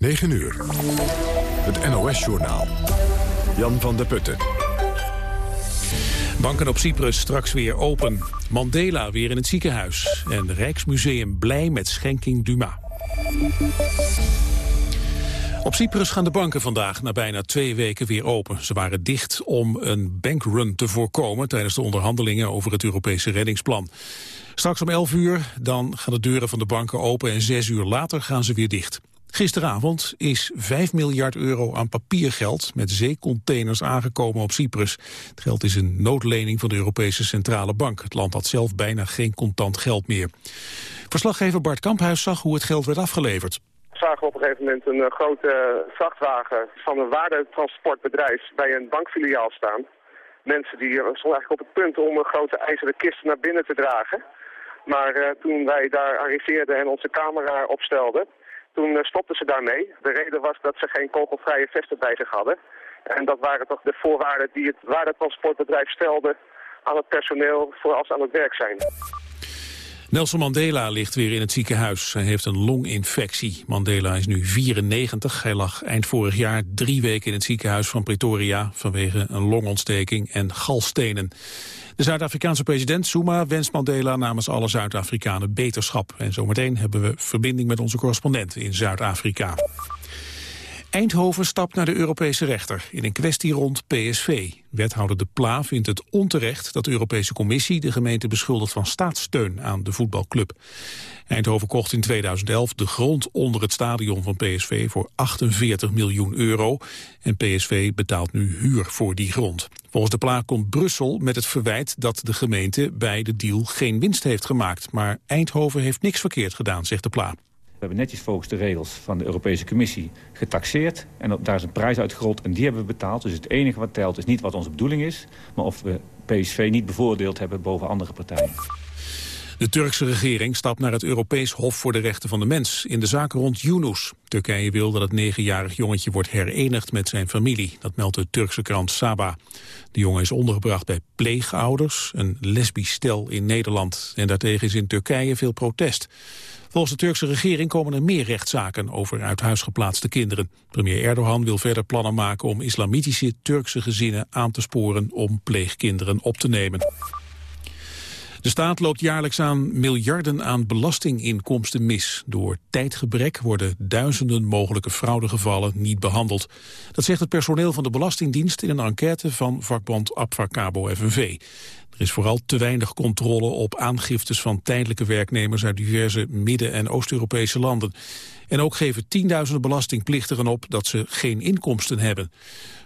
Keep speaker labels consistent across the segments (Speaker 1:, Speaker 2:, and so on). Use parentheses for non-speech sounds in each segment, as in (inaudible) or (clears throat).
Speaker 1: 9 uur. Het NOS-journaal. Jan van der Putten.
Speaker 2: Banken op Cyprus straks weer open. Mandela weer in het ziekenhuis. En Rijksmuseum blij met schenking Duma. Op Cyprus gaan de banken vandaag na bijna twee weken weer open. Ze waren dicht om een bankrun te voorkomen tijdens de onderhandelingen over het Europese reddingsplan. Straks om 11 uur dan gaan de deuren van de banken open en zes uur later gaan ze weer dicht. Gisteravond is 5 miljard euro aan papiergeld met zeecontainers aangekomen op Cyprus. Het geld is een noodlening van de Europese Centrale Bank. Het land had zelf bijna geen contant geld meer. Verslaggever Bart Kamphuis zag hoe het geld werd afgeleverd
Speaker 3: zagen op een gegeven moment een uh, grote vrachtwagen van een waardetransportbedrijf bij een bankfiliaal staan. Mensen die stonden eigenlijk op het punt om een grote ijzeren kist naar binnen te dragen. Maar uh, toen wij daar arriveerden en onze camera opstelden, toen uh, stopten ze daarmee. De reden was dat ze geen kogelvrije vesten bij zich hadden. En dat waren toch de voorwaarden die het waardetransportbedrijf stelde aan het personeel voor als ze aan het werk zijn.
Speaker 2: Nelson Mandela ligt weer in het ziekenhuis. Hij heeft een longinfectie. Mandela is nu 94. Hij lag eind vorig jaar drie weken in het ziekenhuis van Pretoria... vanwege een longontsteking en galstenen. De Zuid-Afrikaanse president Zuma wenst Mandela namens alle Zuid-Afrikanen beterschap. En zometeen hebben we verbinding met onze correspondent in Zuid-Afrika. Eindhoven stapt naar de Europese rechter in een kwestie rond PSV. Wethouder De Pla vindt het onterecht dat de Europese Commissie de gemeente beschuldigt van staatssteun aan de voetbalclub. Eindhoven kocht in 2011 de grond onder het stadion van PSV voor 48 miljoen euro. En PSV betaalt nu huur voor die grond. Volgens De Pla komt Brussel met het verwijt dat de gemeente bij de deal geen winst heeft gemaakt. Maar Eindhoven heeft niks verkeerd gedaan, zegt De Pla.
Speaker 4: We hebben netjes volgens de regels van de Europese Commissie getaxeerd. En daar is een prijs uitgerold en die hebben we betaald. Dus het enige wat telt is niet wat onze bedoeling is... maar of we PSV niet bevoordeeld hebben boven andere partijen.
Speaker 2: De Turkse regering stapt naar het Europees Hof voor de Rechten van de Mens in de zaak rond Yunus. Turkije wil dat het negenjarig jongetje wordt herenigd met zijn familie. Dat meldt de Turkse krant Saba. De jongen is ondergebracht bij pleegouders, een lesbisch stel in Nederland. En daartegen is in Turkije veel protest. Volgens de Turkse regering komen er meer rechtszaken over uit huis geplaatste kinderen. Premier Erdogan wil verder plannen maken om islamitische Turkse gezinnen aan te sporen om pleegkinderen op te nemen. De staat loopt jaarlijks aan miljarden aan belastinginkomsten mis. Door tijdgebrek worden duizenden mogelijke fraudegevallen niet behandeld. Dat zegt het personeel van de Belastingdienst in een enquête van vakbond Abfacabo FNV. Er is vooral te weinig controle op aangiftes van tijdelijke werknemers uit diverse Midden- en Oost-Europese landen. En ook geven tienduizenden belastingplichtigen op dat ze geen inkomsten hebben.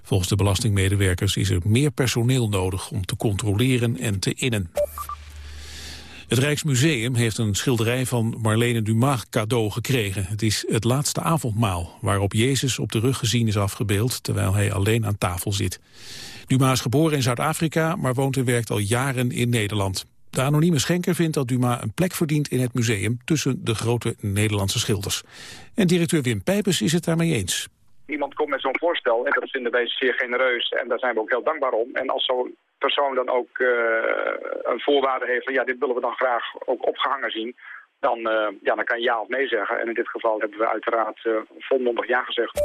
Speaker 2: Volgens de belastingmedewerkers is er meer personeel nodig om te controleren en te innen. Het Rijksmuseum heeft een schilderij van Marlene Dumas cadeau gekregen. Het is het laatste avondmaal, waarop Jezus op de rug gezien is afgebeeld... terwijl hij alleen aan tafel zit. Dumas is geboren in Zuid-Afrika, maar woont en werkt al jaren in Nederland. De anonieme schenker vindt dat Dumas een plek verdient in het museum... tussen de grote Nederlandse schilders. En directeur Wim Pijpers is het daarmee eens.
Speaker 5: Iemand komt met zo'n voorstel en dat vinden wij zeer genereus en daar zijn we ook heel dankbaar om. En als zo'n persoon dan ook uh, een voorwaarde heeft van ja, dit willen we dan graag ook opgehangen zien, dan, uh, ja, dan kan je ja of nee zeggen. En in dit geval hebben we uiteraard uh, volmondig ja gezegd.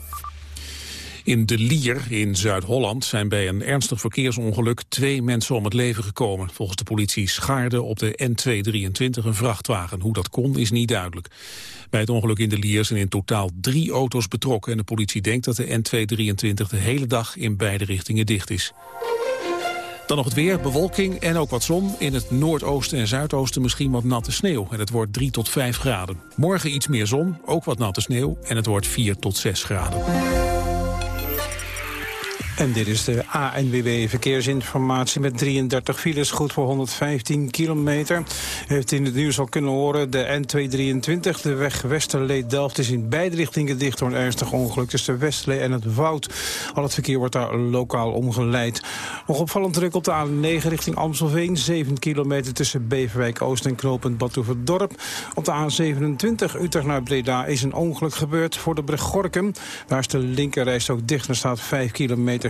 Speaker 2: In De Lier in Zuid-Holland zijn bij een ernstig verkeersongeluk twee mensen om het leven gekomen. Volgens de politie schaarde op de N223 een vrachtwagen. Hoe dat kon is niet duidelijk. Bij het ongeluk in De Lier zijn in totaal drie auto's betrokken en de politie denkt dat de N223 de hele dag in beide richtingen dicht is. Dan nog het weer, bewolking en ook wat zon. In het noordoosten en zuidoosten misschien wat natte sneeuw. En het wordt 3 tot 5 graden. Morgen iets meer zon, ook wat natte sneeuw. En het wordt 4 tot 6 graden.
Speaker 6: En dit is de ANWB Verkeersinformatie met 33 files, goed voor 115 kilometer. Heeft in het nieuws al kunnen horen, de N223, de weg Westerlee-Delft... is in beide richtingen dicht door een ernstig ongeluk tussen Westerlee en het Woud. Al het verkeer wordt daar lokaal omgeleid. Nog opvallend druk op de A9 richting Amstelveen, 7 kilometer tussen Beverwijk-Oost en knooppunt Badhoevedorp. Op de A27 Utrecht naar Breda is een ongeluk gebeurd voor de brug Gorkum. Daar is de linkerrijst ook dicht en staat 5 kilometer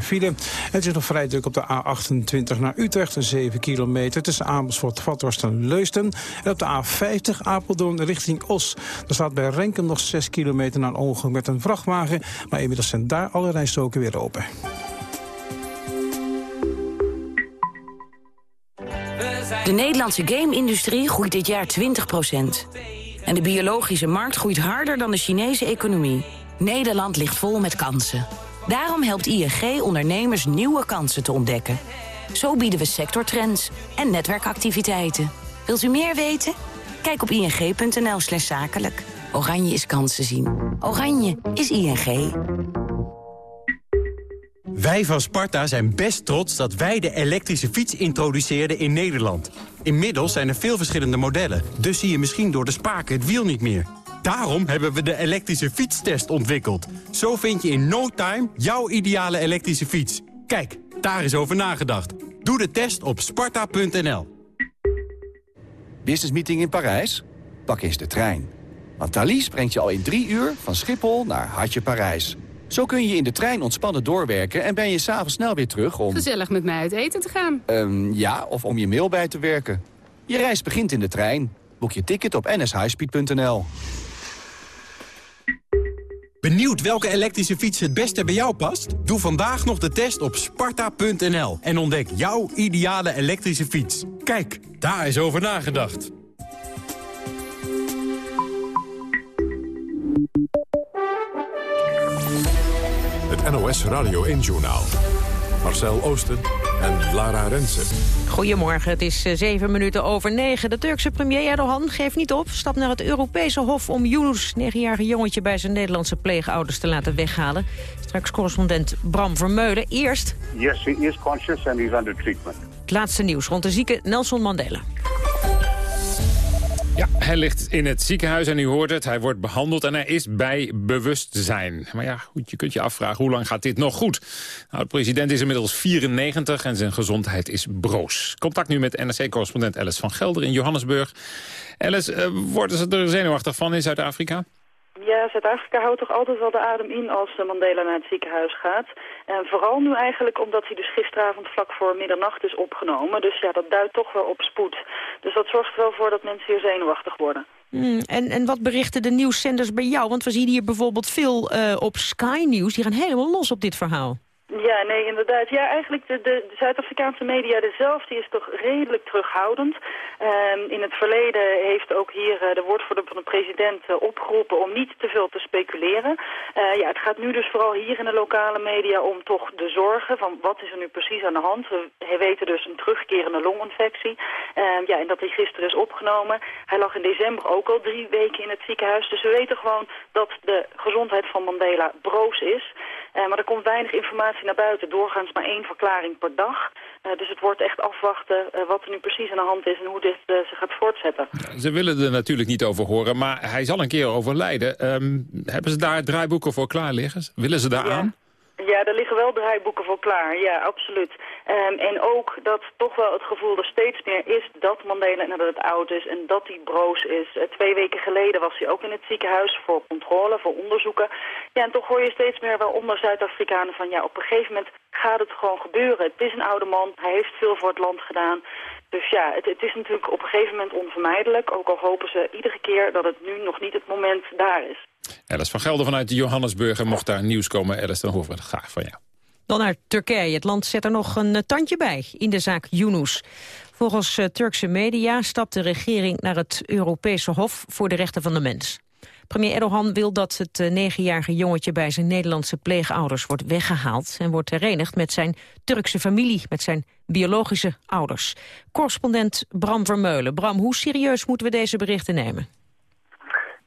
Speaker 6: Het is nog vrij druk op de A28 naar Utrecht, een 7 kilometer... tussen Amersfoort, Vathorst en Leusden. En op de A50 Apeldoorn richting Os. Er staat bij Renkum nog 6 kilometer na een met een vrachtwagen... maar inmiddels zijn daar alle rijstroken weer open.
Speaker 7: De Nederlandse game-industrie groeit dit jaar 20% En de biologische markt groeit harder dan de Chinese economie. Nederland ligt vol met kansen. Daarom helpt ING ondernemers nieuwe kansen te ontdekken. Zo bieden we sectortrends en netwerkactiviteiten. Wilt u meer weten? Kijk op ing.nl slash zakelijk. Oranje is kansen zien. Oranje is ING.
Speaker 8: Wij van Sparta zijn best trots dat wij de elektrische fiets introduceerden in Nederland. Inmiddels zijn er veel verschillende modellen, dus zie je misschien door de spaken het wiel niet meer. Daarom hebben we de elektrische fietstest ontwikkeld. Zo vind je in no time jouw ideale elektrische fiets. Kijk, daar is over nagedacht. Doe de test op sparta.nl.
Speaker 9: Business meeting in Parijs? Pak eens de trein. Want Thalys brengt je al in drie uur van Schiphol naar Hartje Parijs. Zo kun je in de trein ontspannen doorwerken en ben je s'avonds snel weer terug om...
Speaker 10: Gezellig met mij uit eten te gaan.
Speaker 9: Um, ja, of om je mail bij te werken. Je reis begint in de trein. Boek je ticket op nshighspeed.nl.
Speaker 8: Benieuwd welke elektrische fiets het beste bij jou past? Doe vandaag nog de test op sparta.nl en ontdek jouw ideale elektrische fiets. Kijk, daar is over nagedacht.
Speaker 1: Het NOS Radio 1-journaal. Marcel Oosten en Lara Rensen.
Speaker 11: Goedemorgen, het is eh, zeven minuten over negen. De Turkse premier Erdogan geeft niet op. Stapt naar het Europese Hof om Yunus, negenjarige jongetje... bij zijn Nederlandse pleegouders te laten weghalen. Straks correspondent Bram Vermeulen. Eerst...
Speaker 12: Yes, he is conscious and he's under treatment.
Speaker 11: Het laatste nieuws rond de zieke Nelson Mandela.
Speaker 13: Ja, hij ligt in het ziekenhuis en u hoort het. Hij wordt behandeld en hij is bij bewustzijn. Maar ja, goed, je kunt je afvragen, hoe lang gaat dit nog goed? Nou, de president is inmiddels 94 en zijn gezondheid is broos. Contact nu met NRC-correspondent Alice van Gelder in Johannesburg. Alice, uh, worden ze er zenuwachtig van in Zuid-Afrika?
Speaker 14: Ja, Zuid-Afrika houdt toch altijd wel de adem in als Mandela naar het ziekenhuis gaat. En vooral nu eigenlijk omdat hij dus gisteravond vlak voor middernacht is opgenomen. Dus ja, dat duidt toch wel op spoed. Dus dat zorgt er wel voor dat mensen hier zenuwachtig worden.
Speaker 11: Hmm, en, en wat berichten de nieuwszenders bij jou? Want we zien hier bijvoorbeeld veel uh, op Sky News. Die gaan helemaal los op dit verhaal.
Speaker 14: Ja, nee, inderdaad. Ja, eigenlijk de, de, Zuid-Afrikaanse media zelf, is toch redelijk terughoudend. Um, in het verleden heeft ook hier uh, de woordvoerder van de president uh, opgeroepen om niet te veel te speculeren. Uh, ja, het gaat nu dus vooral hier in de lokale media om toch de zorgen van wat is er nu precies aan de hand. We weten dus een terugkerende longinfectie. Um, ja, en dat hij gisteren is opgenomen. Hij lag in december ook al drie weken in het ziekenhuis. Dus we weten gewoon dat de gezondheid van Mandela broos is. Maar er komt weinig informatie naar buiten. Doorgaans maar één verklaring per dag. Uh, dus het wordt echt afwachten uh, wat er nu precies aan de hand is en hoe dit zich gaat voortzetten.
Speaker 13: Ze willen er natuurlijk niet over horen, maar hij zal een keer overlijden. Um, hebben ze daar draaiboeken voor klaar liggen? Willen ze daar
Speaker 14: ja.
Speaker 13: aan?
Speaker 14: Ja, er liggen wel draaiboeken voor klaar. Ja, absoluut. Um, en ook dat toch wel het gevoel er steeds meer is dat Mandela inderdaad oud is en dat hij broos is. Uh, twee weken geleden was hij ook in het ziekenhuis voor controle, voor onderzoeken. Ja, en toch hoor je steeds meer wel onder Zuid-Afrikanen van ja, op een gegeven moment gaat het gewoon gebeuren. Het is een oude man, hij heeft veel voor het land gedaan. Dus ja, het, het is natuurlijk op een gegeven moment onvermijdelijk. Ook al hopen ze iedere keer dat het nu nog niet het moment daar is.
Speaker 13: Alice van Gelder vanuit Johannesburg. En mocht daar nieuws komen, Alice, dan horen we het graag van jou.
Speaker 11: Dan naar Turkije. Het land zet er nog een eh, tandje bij in de zaak Yunus. Volgens uh, Turkse media stapt de regering naar het Europese Hof voor de Rechten van de Mens. Premier Erdogan wil dat het uh, negenjarige jongetje bij zijn Nederlandse pleegouders wordt weggehaald en wordt herenigd met zijn Turkse familie, met zijn biologische ouders. Correspondent Bram Vermeulen. Bram, hoe serieus moeten we deze berichten nemen?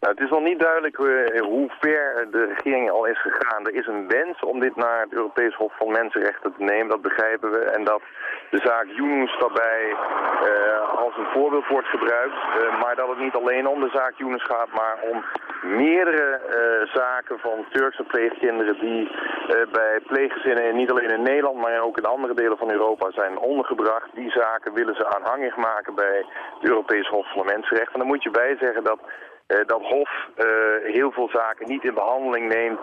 Speaker 3: Nou, het is nog niet duidelijk uh, hoe ver de regering al is gegaan. Er is een wens om dit naar het Europees Hof van Mensenrechten te nemen, dat begrijpen we. En dat de zaak Yunus daarbij uh, als een voorbeeld wordt gebruikt. Uh, maar dat het niet alleen om de zaak Yunus gaat, maar om meerdere zaken van Turkse pleegkinderen die bij pleeggezinnen niet alleen in Nederland, maar ook in andere delen van Europa zijn ondergebracht. Die zaken willen ze aanhangig maken bij het Europees Hof van Mensenrechten. En dan moet je bij zeggen dat
Speaker 10: dat Hof heel veel zaken niet in behandeling neemt.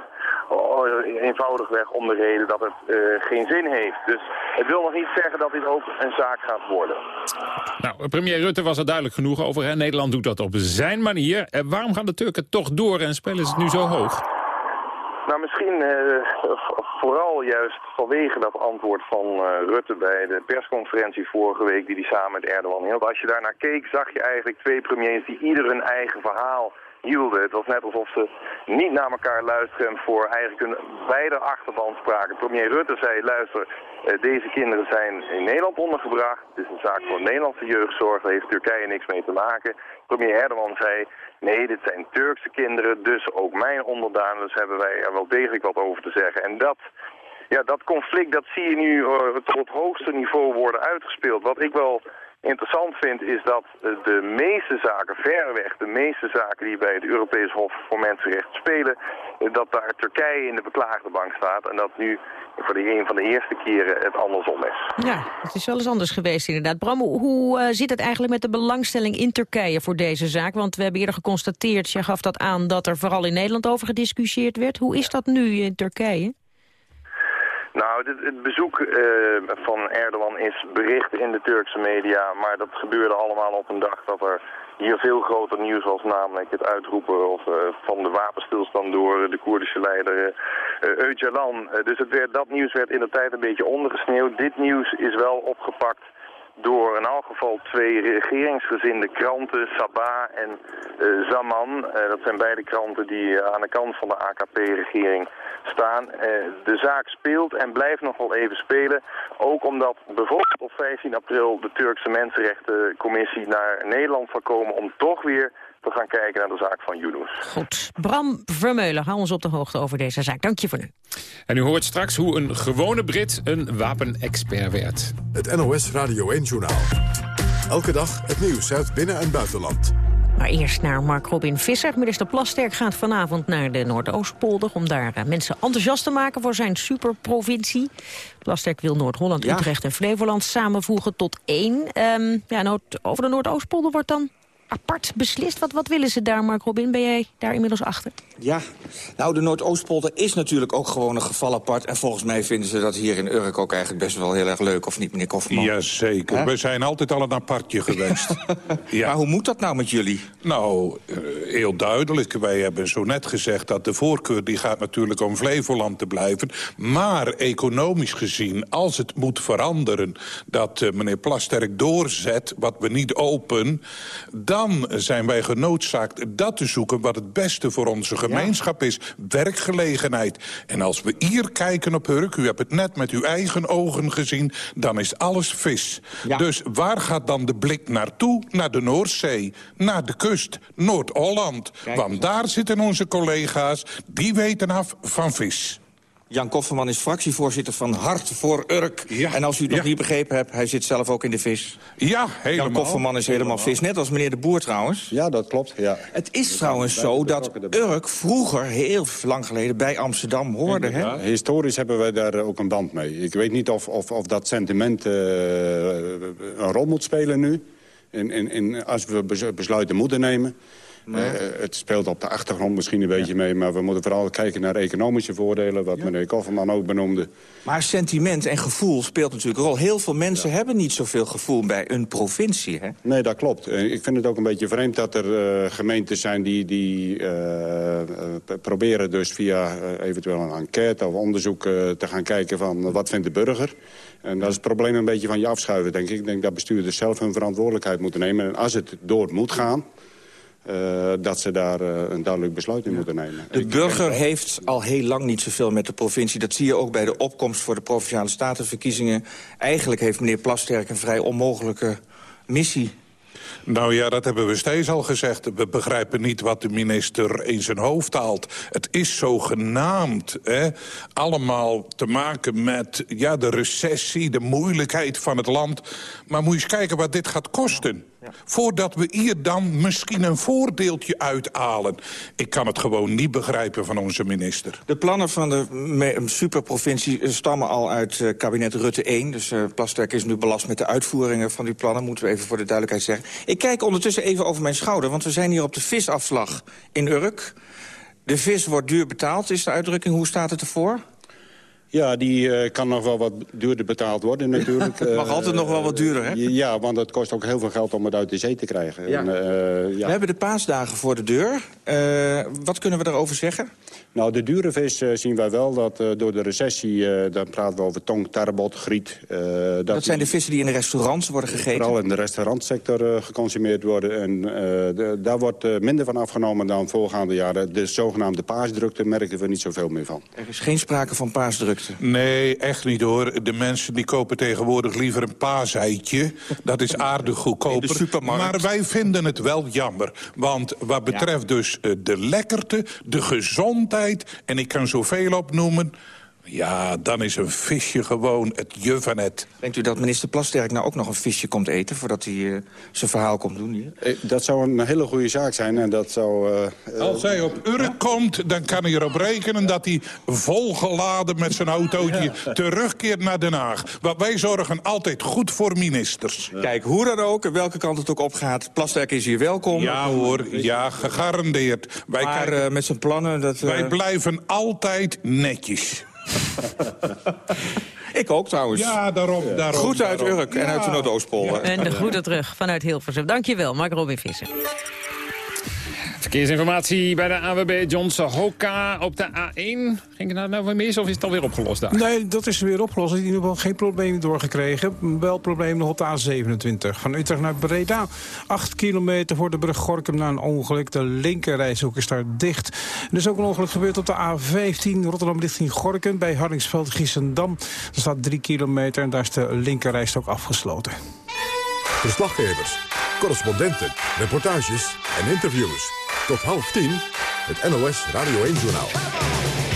Speaker 10: eenvoudigweg om de reden dat het geen zin heeft. Dus het wil nog niet zeggen dat dit ook een zaak gaat worden.
Speaker 13: Nou, premier Rutte was er duidelijk genoeg over. Hè? Nederland doet dat op zijn manier. waarom gaan de Turken toch door en spelen ze het nu zo hoog?
Speaker 10: Nou, misschien uh, vooral juist vanwege dat antwoord van uh, Rutte bij de persconferentie vorige week die hij samen met Erdogan hield. Als je daar naar keek, zag je eigenlijk twee premiers die ieder hun eigen verhaal hielden. Het was net alsof ze niet naar elkaar luisteren en voor eigenlijk een beide achterban spraken. Premier Rutte zei, luister, uh, deze kinderen zijn in Nederland ondergebracht. Het is een zaak voor Nederlandse jeugdzorg, daar heeft Turkije niks mee te maken. Premier Erdogan zei, Nee, dit zijn Turkse kinderen, dus ook mijn onderdanen. Dus hebben wij er wel degelijk wat over te zeggen. En dat, ja, dat conflict, dat zie je nu uh, tot het hoogste niveau worden uitgespeeld. Wat ik wel interessant vind, is dat de meeste zaken, verreweg de meeste zaken die bij het Europees Hof voor Mensenrechten spelen, dat daar Turkije in de beklaagde bank staat. En dat nu voor de een van de eerste keren het andersom is.
Speaker 11: Ja, het is wel eens anders geweest inderdaad. Bram, hoe uh, zit het eigenlijk met de belangstelling in Turkije voor deze zaak? Want we hebben eerder geconstateerd, je gaf dat aan, dat er vooral in Nederland over gediscussieerd werd. Hoe is dat nu in Turkije?
Speaker 10: Nou, het, bezoek uh, van Erdogan is bericht in de Turkse media, maar dat gebeurde allemaal op een dag dat er hier veel groter nieuws was, namelijk het uitroepen of, uh, van de wapenstilstand door de Koerdische leider uh, Öcalan. dus het werd, dat nieuws werd in de tijd een beetje ondergesneeuwd. Dit nieuws is wel opgepakt door in elk geval twee regeringsgezinde kranten, Sabah en uh, Zaman. Uh, dat zijn beide kranten die uh, aan de kant van de AKP-regering staan. de zaak speelt en blijft nog wel even spelen. Ook omdat bijvoorbeeld op 15 april de Turkse Mensenrechtencommissie naar Nederland zal komen om toch weer te gaan kijken naar de zaak van Yunus.
Speaker 11: Goed. Bram Vermeulen, hou ons op de hoogte over deze zaak. Dank je voor nu.
Speaker 13: En u hoort straks hoe een gewone Brit een wapenexpert werd.
Speaker 1: Het NOS Radio 1-journaal. Elke dag het nieuws uit binnen- en buitenland.
Speaker 11: Maar eerst naar Mark Robin Visser. Minister Plasterk gaat vanavond naar de Noordoostpolder... om daar eh, mensen enthousiast te maken voor zijn superprovincie. Plasterk wil Noord-Holland, Utrecht en Flevoland samenvoegen tot één. Um, ja, over de Noordoostpolder wordt dan apart beslist? Wat, wat willen ze daar, Mark Robin? Ben jij daar inmiddels achter?
Speaker 15: Ja, nou, de Noordoostpolder is natuurlijk ook gewoon een geval apart. En volgens mij vinden ze dat hier in Urk ook eigenlijk best wel heel erg leuk. Of niet, meneer Kofferman?
Speaker 16: Jazeker. We zijn altijd al een apartje geweest. (laughs)
Speaker 15: ja. Maar hoe moet dat nou met jullie?
Speaker 16: Nou, uh, heel duidelijk. Wij hebben zo net gezegd dat de voorkeur die gaat natuurlijk om Flevoland te blijven. Maar economisch gezien, als het moet veranderen... dat uh, meneer Plasterk doorzet wat we niet open... dan zijn wij genoodzaakt dat te zoeken wat het beste voor onze gemeenschap is. Werkgelegenheid. En als we hier kijken op Hurk, u hebt het net met uw eigen ogen gezien... dan is alles vis. Ja. Dus waar gaat dan de blik naartoe? Naar de Noordzee, naar de kust, Noord-Holland. Want daar zitten onze collega's, die weten af van vis.
Speaker 15: Jan Kofferman is fractievoorzitter van Hart voor Urk. Ja. En als u het nog niet begrepen hebt, hij zit zelf ook in de vis.
Speaker 16: Ja, helemaal.
Speaker 15: Jan Kofferman is helemaal, vis, net als meneer de Boer trouwens.
Speaker 17: Ja, dat klopt. Ja.
Speaker 15: Het is trouwens zo dat Urk vroeger, heel lang geleden, bij Amsterdam hoorde. Hè?
Speaker 17: Historisch hebben wij daar ook een band mee. Ik weet niet of, of, of dat sentiment uh, een rol moet spelen nu. In, in, in, als we besluiten moeten nemen. Maar... Uh, het speelt op de achtergrond misschien een beetje mee... maar we moeten vooral kijken naar economische voordelen... wat meneer Kofferman ook benoemde.
Speaker 15: Maar sentiment en gevoel speelt natuurlijk een rol. Heel veel mensen hebben niet zoveel gevoel bij een provincie, hè?
Speaker 17: Nee, dat klopt. Ik vind het ook een beetje vreemd dat er uh, gemeentes zijn... die, die uh, proberen dus via eventueel een enquête of onderzoek te gaan kijken... van wat vindt de burger en dat is het probleem een beetje van je afschuiven, denk ik. Ik denk dat bestuurders zelf hun verantwoordelijkheid moeten nemen. En als het door moet gaan... Uh, dat ze daar uh, een duidelijk besluit in ja. moeten nemen.
Speaker 15: De burger heeft al heel lang niet zoveel met de provincie. Dat zie je ook bij de opkomst voor de Provinciale Statenverkiezingen. Eigenlijk heeft meneer Plasterk een vrij onmogelijke missie
Speaker 16: nou ja, dat hebben we steeds al gezegd. We begrijpen niet wat de minister in zijn hoofd haalt. Het is zogenaamd hè, allemaal te maken met ja, de recessie, de moeilijkheid van het land. Maar moet je eens kijken wat dit gaat kosten. Voordat we hier dan misschien een voordeeltje uithalen. Ik kan het gewoon niet begrijpen van onze minister.
Speaker 15: De plannen van de superprovincie stammen al uit eh, kabinet Rutte 1. Dus eh Plasterk is nu belast met de uitvoeringen van die plannen. Moeten we even voor de duidelijkheid zeggen. Ik kijk ondertussen even over mijn schouder. Want we zijn hier op de visafslag in Urk. De vis wordt duur betaald, is de uitdrukking. Hoe staat het ervoor?
Speaker 17: Ja, die eh, kan nog wel wat duurder betaald worden natuurlijk.
Speaker 15: Het (laughs) mag
Speaker 17: Eh,
Speaker 15: altijd nog wel wat duurder, hè?
Speaker 17: Ja, want het kost ook heel veel geld om het uit de zee te krijgen.
Speaker 15: Ja.
Speaker 17: En, eh, ja.
Speaker 15: We hebben de paasdagen voor de deur. Wat kunnen we daarover zeggen?
Speaker 17: Nou, de dure vis eh, zien wij wel dat eh, door de recessie... eh, dan praten we over tong, tarbot, griet. eh,
Speaker 15: Dat, zijn de vissen die in de restaurants worden gegeten.
Speaker 17: Vooral in de restaurantsector eh, geconsumeerd worden. En eh, de- daar wordt eh, minder van afgenomen dan voorgaande jaren. De zogenaamde paasdrukte merken we niet zoveel meer van.
Speaker 15: Er is geen sprake van paasdrukte.
Speaker 16: Nee, echt niet hoor. De mensen die kopen tegenwoordig liever een paaseitje. Dat is aardig goedkoper. Maar wij vinden het wel jammer. Want wat betreft dus de lekkerte, de gezondheid... en ik kan zoveel opnoemen... Ja, dan is een visje gewoon het je van het.
Speaker 15: Denkt u dat minister Plasterk nou ook nog een visje komt eten... voordat hij eh, zijn verhaal komt doen hier?
Speaker 17: Eh, Dat zou een hele goede zaak zijn en dat zou... eh,
Speaker 16: Als hij op Urk komt, dan kan hij erop rekenen... dat hij volgeladen met zijn autootje terugkeert naar Den Haag. Want wij zorgen altijd goed voor ministers.
Speaker 15: Kijk, hoe dan ook, en welke kant het ook opgaat... Plasterk is hier welkom.
Speaker 16: Ja hoor, ja, gegarandeerd. Wij,
Speaker 15: Maar
Speaker 16: kijken-
Speaker 15: met zijn plannen... Dat, eh,
Speaker 16: wij blijven altijd netjes.
Speaker 15: Ik ook trouwens.
Speaker 16: Ja, daarom. daarom
Speaker 15: Groet uit
Speaker 16: daarom.
Speaker 15: Urk en uit de
Speaker 16: Ja.
Speaker 15: Noordoostpolder.
Speaker 11: En de groeten terug vanuit Hilversum. Dankjewel, Mark Robin Visser.
Speaker 13: Verkeersinformatie bij de AWB Johnson Hoka op de A1. Ging het nou, nou weer mis of is het alweer opgelost daar?
Speaker 6: Nee, dat is weer opgelost. In ieder geval geen probleem doorgekregen. Wel probleem nog op de A27. Van Utrecht naar Breda. 8 kilometer voor de brug Gorkum na een ongeluk. De linkerrijshoek is daar dicht. Er is ook een ongeluk gebeurd op de A15. Rotterdam richting Gorkum bij Hardingsveld Giessendam. Er staat 3 kilometer en daar is de linkerrijstrook afgesloten.
Speaker 1: Verslaggevers, correspondenten, reportages en interviews. Tot half tien, het NOS Radio 1-journaal.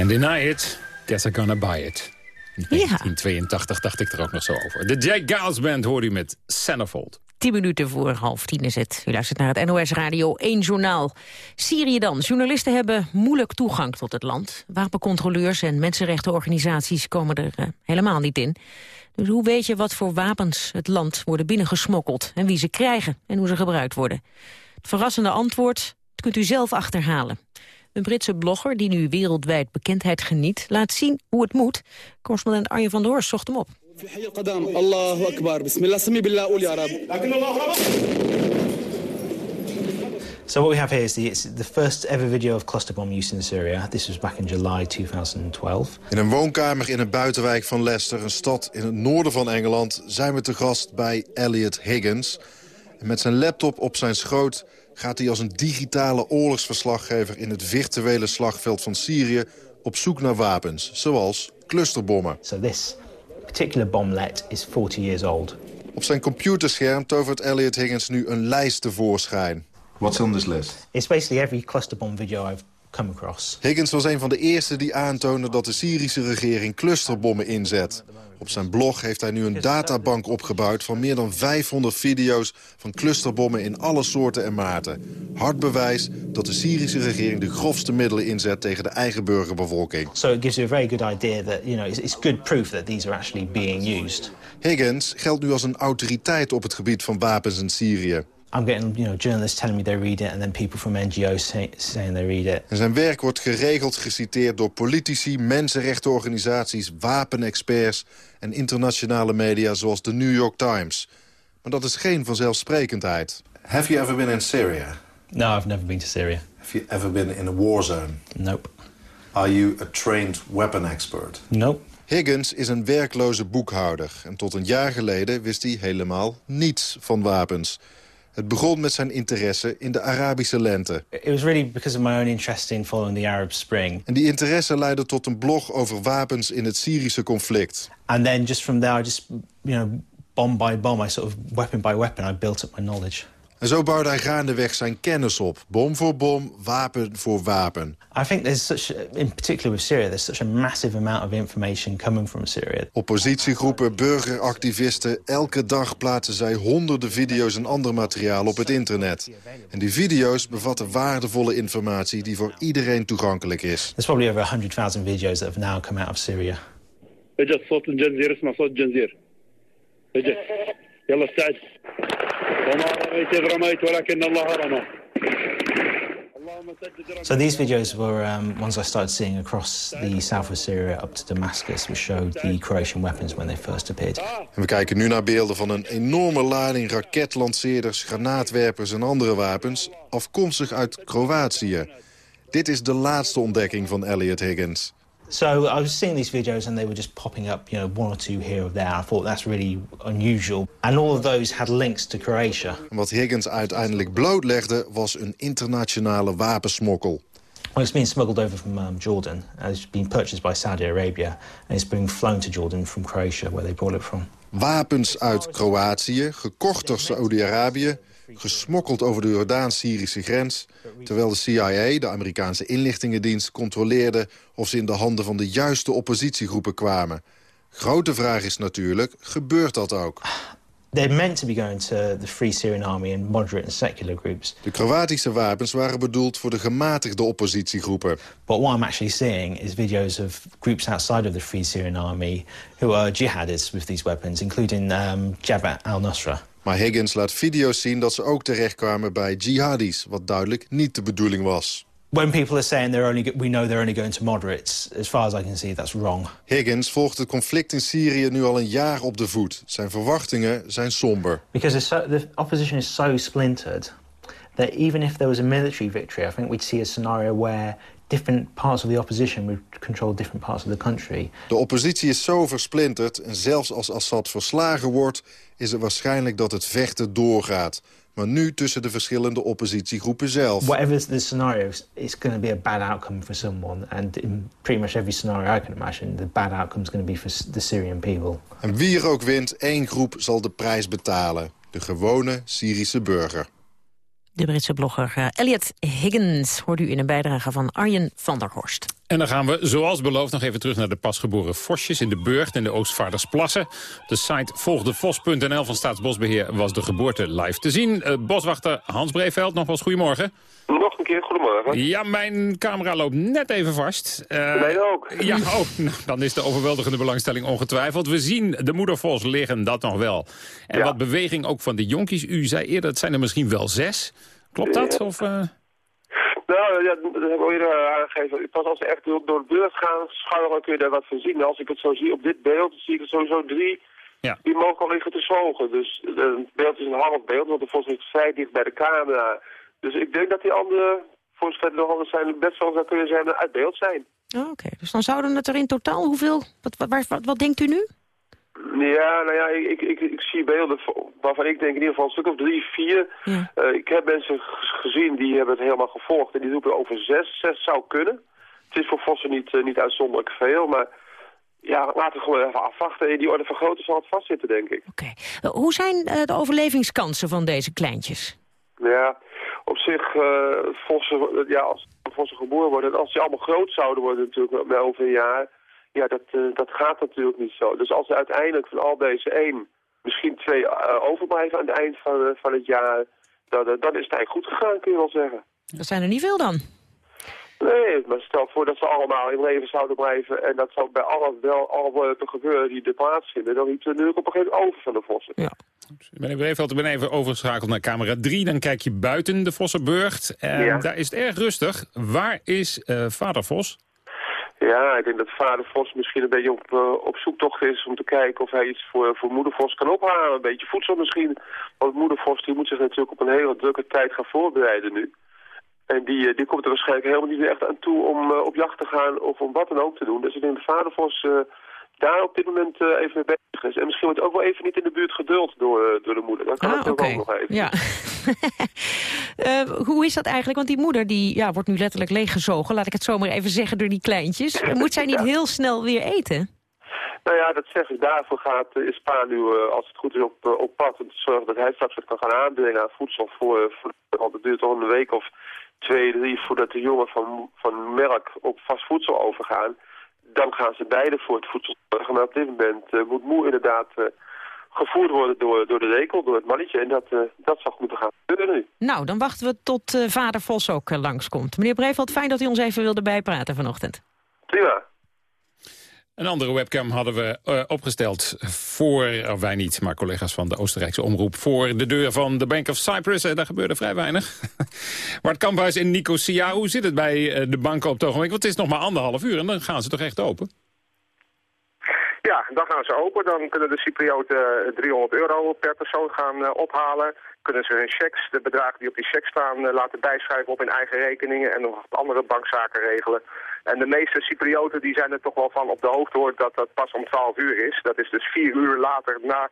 Speaker 13: Can't deny it. Guess I'm gonna buy it. 1982 dacht ik er ook nog zo over. De Jack Giles Band hoorde u met Centerfold.
Speaker 11: 10 minuten voor half tien is het. U luistert naar het NOS Radio 1 Journaal. Syrië dan. Journalisten hebben moeilijk toegang tot het land. Wapencontroleurs en mensenrechtenorganisaties komen er eh, helemaal niet in. Dus hoe weet je wat voor wapens het land worden binnengesmokkeld... en wie ze krijgen en hoe ze gebruikt worden? Het verrassende antwoord dat kunt u zelf achterhalen. Een Britse blogger die nu wereldwijd bekendheid geniet... laat zien hoe het moet. Correspondent Arjen van der Horst zocht hem op.
Speaker 18: So what we have here is the, first ever video of cluster bomb use in Syria. This was back in July 2012.
Speaker 19: In een woonkamer in een buitenwijk van Leicester, een stad in het noorden van Engeland... zijn we te gast bij Elliot Higgins. En met zijn laptop op zijn schoot gaat hij als een digitale oorlogsverslaggever... in het virtuele slagveld van Syrië op zoek naar wapens, zoals clusterbommen.
Speaker 18: So this particular bomblet is 40 years old.
Speaker 19: Op zijn computerscherm tovert Elliot Higgins nu een lijst tevoorschijn. What's on this list?
Speaker 18: It's basically every cluster bomb video I've come across.
Speaker 19: Higgins was een van de eerste die aantoonde dat de Syrische regering clusterbommen inzet. Op zijn blog heeft hij nu een databank opgebouwd van meer dan 500 video's van clusterbommen in alle soorten en maten. Hard bewijs dat de Syrische regering de grofste middelen inzet tegen de eigen burgerbevolking.
Speaker 18: So it gives you a very good idea that, you know, it's, it's good proof that these are actually being used.
Speaker 19: Higgins geldt nu als een autoriteit op het gebied van wapens in Syrië.
Speaker 18: I'm getting, you know, journalists telling me they read it and then people from NGOs say, saying they read it.
Speaker 19: En zijn werk wordt geregeld geciteerd door politici, mensenrechtenorganisaties, wapenexperts en internationale media zoals de New York Times. Maar dat is geen vanzelfsprekendheid. Have you ever been in Syria?
Speaker 18: No, I've never been to Syria.
Speaker 19: Have you ever been in a war zone?
Speaker 18: Nope.
Speaker 19: Are you a trained weapon expert?
Speaker 18: Nope.
Speaker 19: Higgins is een werkloze boekhouder. En tot een jaar geleden wist hij helemaal niets van wapens. Het begon met zijn interesse in de Arabische lente.
Speaker 18: It was really because of my own interest in following the Arab Spring.
Speaker 19: En die interesse leidde tot een blog over wapens in het Syrische conflict.
Speaker 18: And then just from there, I just, you know, bomb by bomb, I sort of, weapon by weapon, I built up my knowledge.
Speaker 19: En zo bouwde hij gaandeweg zijn kennis op. Bom voor bom, wapen voor wapen.
Speaker 18: I think there's such, in particular with Syria, there's such a massive amount of information coming from Syria.
Speaker 19: Oppositiegroepen, burgeractivisten, elke dag plaatsen zij honderden video's en ander materiaal op het internet. En die video's bevatten waardevolle informatie die voor iedereen toegankelijk is.
Speaker 18: There's probably over 100,000 videos that have now come out of Syria.
Speaker 12: اجت صوت الجنزير اسمه صوت جنزير اجت يلا استعد وما رميت اذ رميت ولكن الله رمى
Speaker 18: So these videos were um, ones I started seeing across the south of Syria up to Damascus, which showed the Croatian weapons when they first appeared.
Speaker 19: En we kijken nu naar beelden van een enorme lading raketlanceerders, granaatwerpers en andere wapens, afkomstig uit Kroatië. Dit is de laatste ontdekking van Elliot Higgins.
Speaker 18: So I was seeing these videos and they were just popping up, you know, one or two here or there. I thought that's really unusual. And all of those had links to Croatia.
Speaker 19: Wat Higgins uiteindelijk blootlegde was een internationale wapensmokkel.
Speaker 18: Well, it's been smuggled over from um, Jordan. and It's been purchased by Saudi Arabia. And it's been flown to Jordan from Croatia, where they brought it from.
Speaker 19: Wapens uit Kroatië, gekocht door Saoedi-Arabië... gesmokkeld over de Jordaan-Syrische grens... terwijl de CIA, de Amerikaanse inlichtingendienst, controleerde... of ze in de handen van de juiste oppositiegroepen kwamen. Grote vraag is natuurlijk, gebeurt dat ook?
Speaker 18: They're meant to be going to the Free Syrian Army and moderate and secular groups.
Speaker 19: De Kroatische wapens waren bedoeld voor de gematigde oppositiegroepen.
Speaker 18: But what I'm actually seeing is videos of groups outside of the Free Syrian Army... who are jihadists with these weapons, including um, Jabhat al-Nusra.
Speaker 19: Maar Higgins laat video's zien dat ze ook terechtkwamen bij jihadis... wat duidelijk niet de bedoeling was.
Speaker 18: When people are saying they're only, we know they're only going to moderates, as far as I can see, that's wrong.
Speaker 19: Higgins volgt het conflict in Syrië nu al een jaar op de voet. Zijn verwachtingen zijn somber.
Speaker 18: Because so, the opposition is so splintered that even if there was a military victory, I think we'd see a scenario where different parts of the opposition would control different parts of the country.
Speaker 19: De oppositie is zo versplinterd en zelfs als Assad verslagen wordt... is het waarschijnlijk dat het vechten doorgaat. Maar nu tussen de verschillende oppositiegroepen zelf.
Speaker 18: Whatever the scenario, it's going to be a bad outcome for someone. And in pretty much every scenario I can imagine, the bad outcome is going to be for the Syrian people.
Speaker 19: En wie er ook wint, één groep zal de prijs betalen. De gewone Syrische burger.
Speaker 11: De Britse blogger eh, Elliot Higgins hoort u in een bijdrage van Arjen van der Horst.
Speaker 13: En dan gaan we, zoals beloofd, nog even terug naar de pasgeboren Vosjes... in de Burgt en de Oostvaardersplassen. Op de site volgdevos.nl van Staatsbosbeheer was de geboorte live te zien. Uh, boswachter Hans Breeveld, nogmaals goedemorgen.
Speaker 20: Keer, goedemorgen.
Speaker 13: Ja, mijn camera loopt net even vast.
Speaker 20: Uh, nee, ook.
Speaker 13: Ja, oh, (laughs) nou, dan is de overweldigende belangstelling ongetwijfeld. We zien de moedervos liggen, dat nog wel. En ja. wat beweging ook van de jonkies. U zei eerder, het zijn er misschien wel zes. Klopt dat? Of, uh...
Speaker 20: Nou, ja, dat heb ik al eerder aangegeven. Pas als ze echt door de beurt gaan, schuilen, kun je daar wat van zien. Als ik het zo zie op dit beeld, zie ik er sowieso drie
Speaker 13: ja.
Speaker 20: die mogen al liggen te zwogen. Dus het beeld is een half beeld, want de vos is vrij dicht bij de camera. Dus ik denk dat die andere, voor zover nog anders zijn, best wel zou kunnen zijn uit beeld zijn.
Speaker 11: Oh, Oké, dus dan zouden het er in totaal hoeveel, wat, wat, wat, wat denkt u nu?
Speaker 20: Ja, nou ja, ik, ik, ik, zie beelden waarvan ik denk in ieder geval een stuk of drie, vier.
Speaker 11: Ja.
Speaker 20: Uh, ik heb mensen gezien die hebben het helemaal gevolgd en die roepen over zes. Zes zou kunnen. Het is voor vossen niet, uh, niet uitzonderlijk veel, maar ja, laten we gewoon even afwachten. In die orde van grootte zal het vastzitten, denk ik.
Speaker 11: Oké. Okay. Hoe zijn uh, de overlevingskansen van deze kleintjes?
Speaker 20: Ja, op zich, vossen, ja, als vossen geboren worden, als die allemaal groot zouden worden natuurlijk bij over een jaar ja, dat, uh, dat gaat natuurlijk niet zo. Dus als er uiteindelijk van al deze één, misschien twee uh, overblijven aan het eind van, uh, van het jaar, dan, dan is het eigenlijk goed gegaan, kun je wel zeggen.
Speaker 11: Dat zijn er niet veel dan?
Speaker 20: Nee, maar stel voor dat ze allemaal in leven zouden blijven en dat zou bij alle wel alle te gebeuren die er plaatsvinden, dan liep er natuurlijk op een gegeven moment over van de vossen.
Speaker 11: Ja.
Speaker 13: Meneer Breeveld, ik ben even overgeschakeld naar camera 3. Dan kijk je buiten de Vossenburgt. En
Speaker 20: Ja.
Speaker 13: daar is het erg rustig. Waar is vader Vos?
Speaker 20: Ja, ik denk dat vader Vos misschien een beetje op, uh, op zoektocht is om te kijken of hij iets voor, voor moeder Vos kan ophalen. Een beetje voedsel misschien. Want moeder Vos die moet zich natuurlijk op een hele drukke tijd gaan voorbereiden nu. En die, uh, die komt er waarschijnlijk helemaal niet meer echt aan toe om uh, op jacht te gaan of om wat dan ook te doen. Dus ik denk dat vader Vos daar op dit moment even mee bezig is. En misschien wordt ook wel even niet in de buurt geduld door, door de moeder. Dat kan
Speaker 11: ah,
Speaker 20: ook
Speaker 11: okay.
Speaker 20: nog even.
Speaker 11: Ja. uh, (laughs) hoe is dat eigenlijk? Want die moeder die, ja, wordt nu letterlijk leeggezogen, laat ik het zo maar even zeggen, door die kleintjes. Moet zij niet
Speaker 20: Ja.
Speaker 11: heel snel weer eten?
Speaker 20: Nou ja, dat zeg ik. Daarvoor gaat is Pa nu, als het goed is, op, op pad. Om te zorgen dat hij straks wat kan gaan aandringen aan voedsel. Voor, voor, want het duurt toch een week of twee, drie voordat de jongen van, van melk op vast voedsel overgaan. Dan gaan ze beide voor het voedsel zorgen. Maar op dit moment moet moe inderdaad gevoerd worden door, door de rekel, door het mannetje. En dat, dat zal moeten gaan gebeuren nu.
Speaker 11: Nou, dan wachten we tot vader Vos ook langskomt. Meneer Breeveld, fijn dat u ons even wilde bijpraten vanochtend.
Speaker 20: Prima.
Speaker 13: Een andere webcam hadden we uh, opgesteld voor, of wij niet, maar collega's van de Oostenrijkse omroep... voor de deur van de Bank of Cyprus. En daar gebeurde vrij weinig. (laughs) het kamphuis in Nicosia, hoe zit het bij uh, de banken op het ogenblik? Want het is nog maar anderhalf uur en dan gaan ze toch echt open?
Speaker 3: Ja, dan gaan ze open. Dan kunnen de Cyprioten 300 euro per persoon gaan uh, ophalen. Kunnen ze hun checks, de bedragen die op die check staan, uh, laten bijschrijven op hun eigen rekeningen en nog andere bankzaken regelen. En de meeste Cyprioten die zijn er toch wel van op de hoogte hoor dat dat pas om 12 uur is. Dat is dus vier uur later na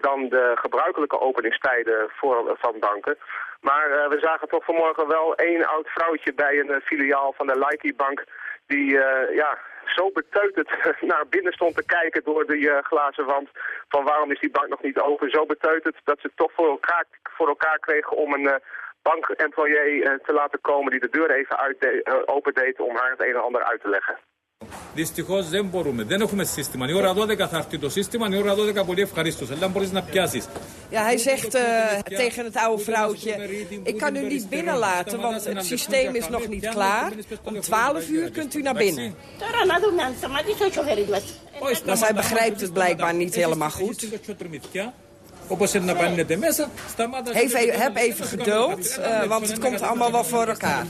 Speaker 3: dan de gebruikelijke openingstijden voor, van banken. Maar we zagen toch vanmorgen wel één oud vrouwtje bij een filiaal van de Laiki Bank die ja, zo beteuterd (laughs) naar binnen stond te kijken door die uh, glazen wand van waarom is die bank nog niet open. Zo beteuterd dat ze toch voor elkaar, voor elkaar kregen om een uh, bankemployé uh, te laten komen die de deur even uit opendeed om haar het een en ander uit te leggen.
Speaker 21: Δυστυχώς δεν μπορούμε. Δεν έχουμε σύστημα. Η ώρα 12 θα έρθει το σύστημα, η ώρα 12 πολύ ευχαρίστως. Αλλά μπορείς να πιάσεις.
Speaker 22: Ja, hij zegt uh, tegen het oude vrouwtje... ik kan u niet binnenlaten, want het systeem is nog niet klaar. Om 12 uur kunt u naar binnen. Maar zij begrijpt het blijkbaar niet helemaal goed. Heb even, heb even geduld, uh, want het komt allemaal wel voor elkaar.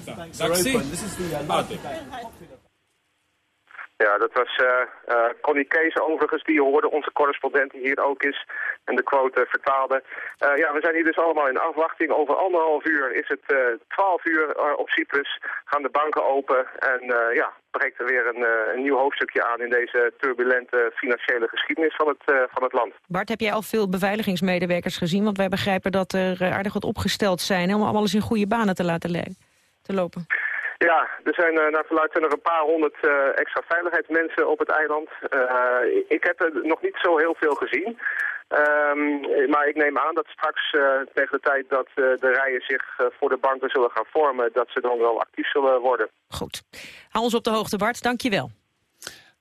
Speaker 3: Ja, dat was uh, uh, Connie Kees overigens, die hoorde, onze correspondent die hier ook is en de quote vertaalde. ja, we zijn hier dus allemaal in afwachting. Over anderhalf uur is het 12 uur op Cyprus, gaan de banken open en ja, breekt er weer een, een, nieuw hoofdstukje aan in deze turbulente financiële geschiedenis van het, van het land.
Speaker 11: Bart, heb jij al veel beveiligingsmedewerkers gezien? Want wij begrijpen dat er aardig wat opgesteld zijn om alles in goede banen te laten te lopen.
Speaker 3: Ja, er zijn uh, naar verluidt zijn er een paar honderd uh, extra veiligheidsmensen op het eiland. Uh, ik heb er nog niet zo heel veel gezien. Ehm, maar ik neem aan dat straks eh, tegen de tijd dat eh, de rijen zich eh, voor de banken zullen gaan vormen, dat ze dan wel actief zullen worden.
Speaker 11: Goed. Hou ons op de hoogte, Bart. Dank je wel.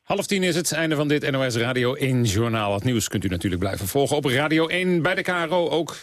Speaker 13: Half tien is het einde van dit NOS Radio 1 journaal. Het nieuws kunt u natuurlijk blijven volgen op Radio 1 bij de KRO ook.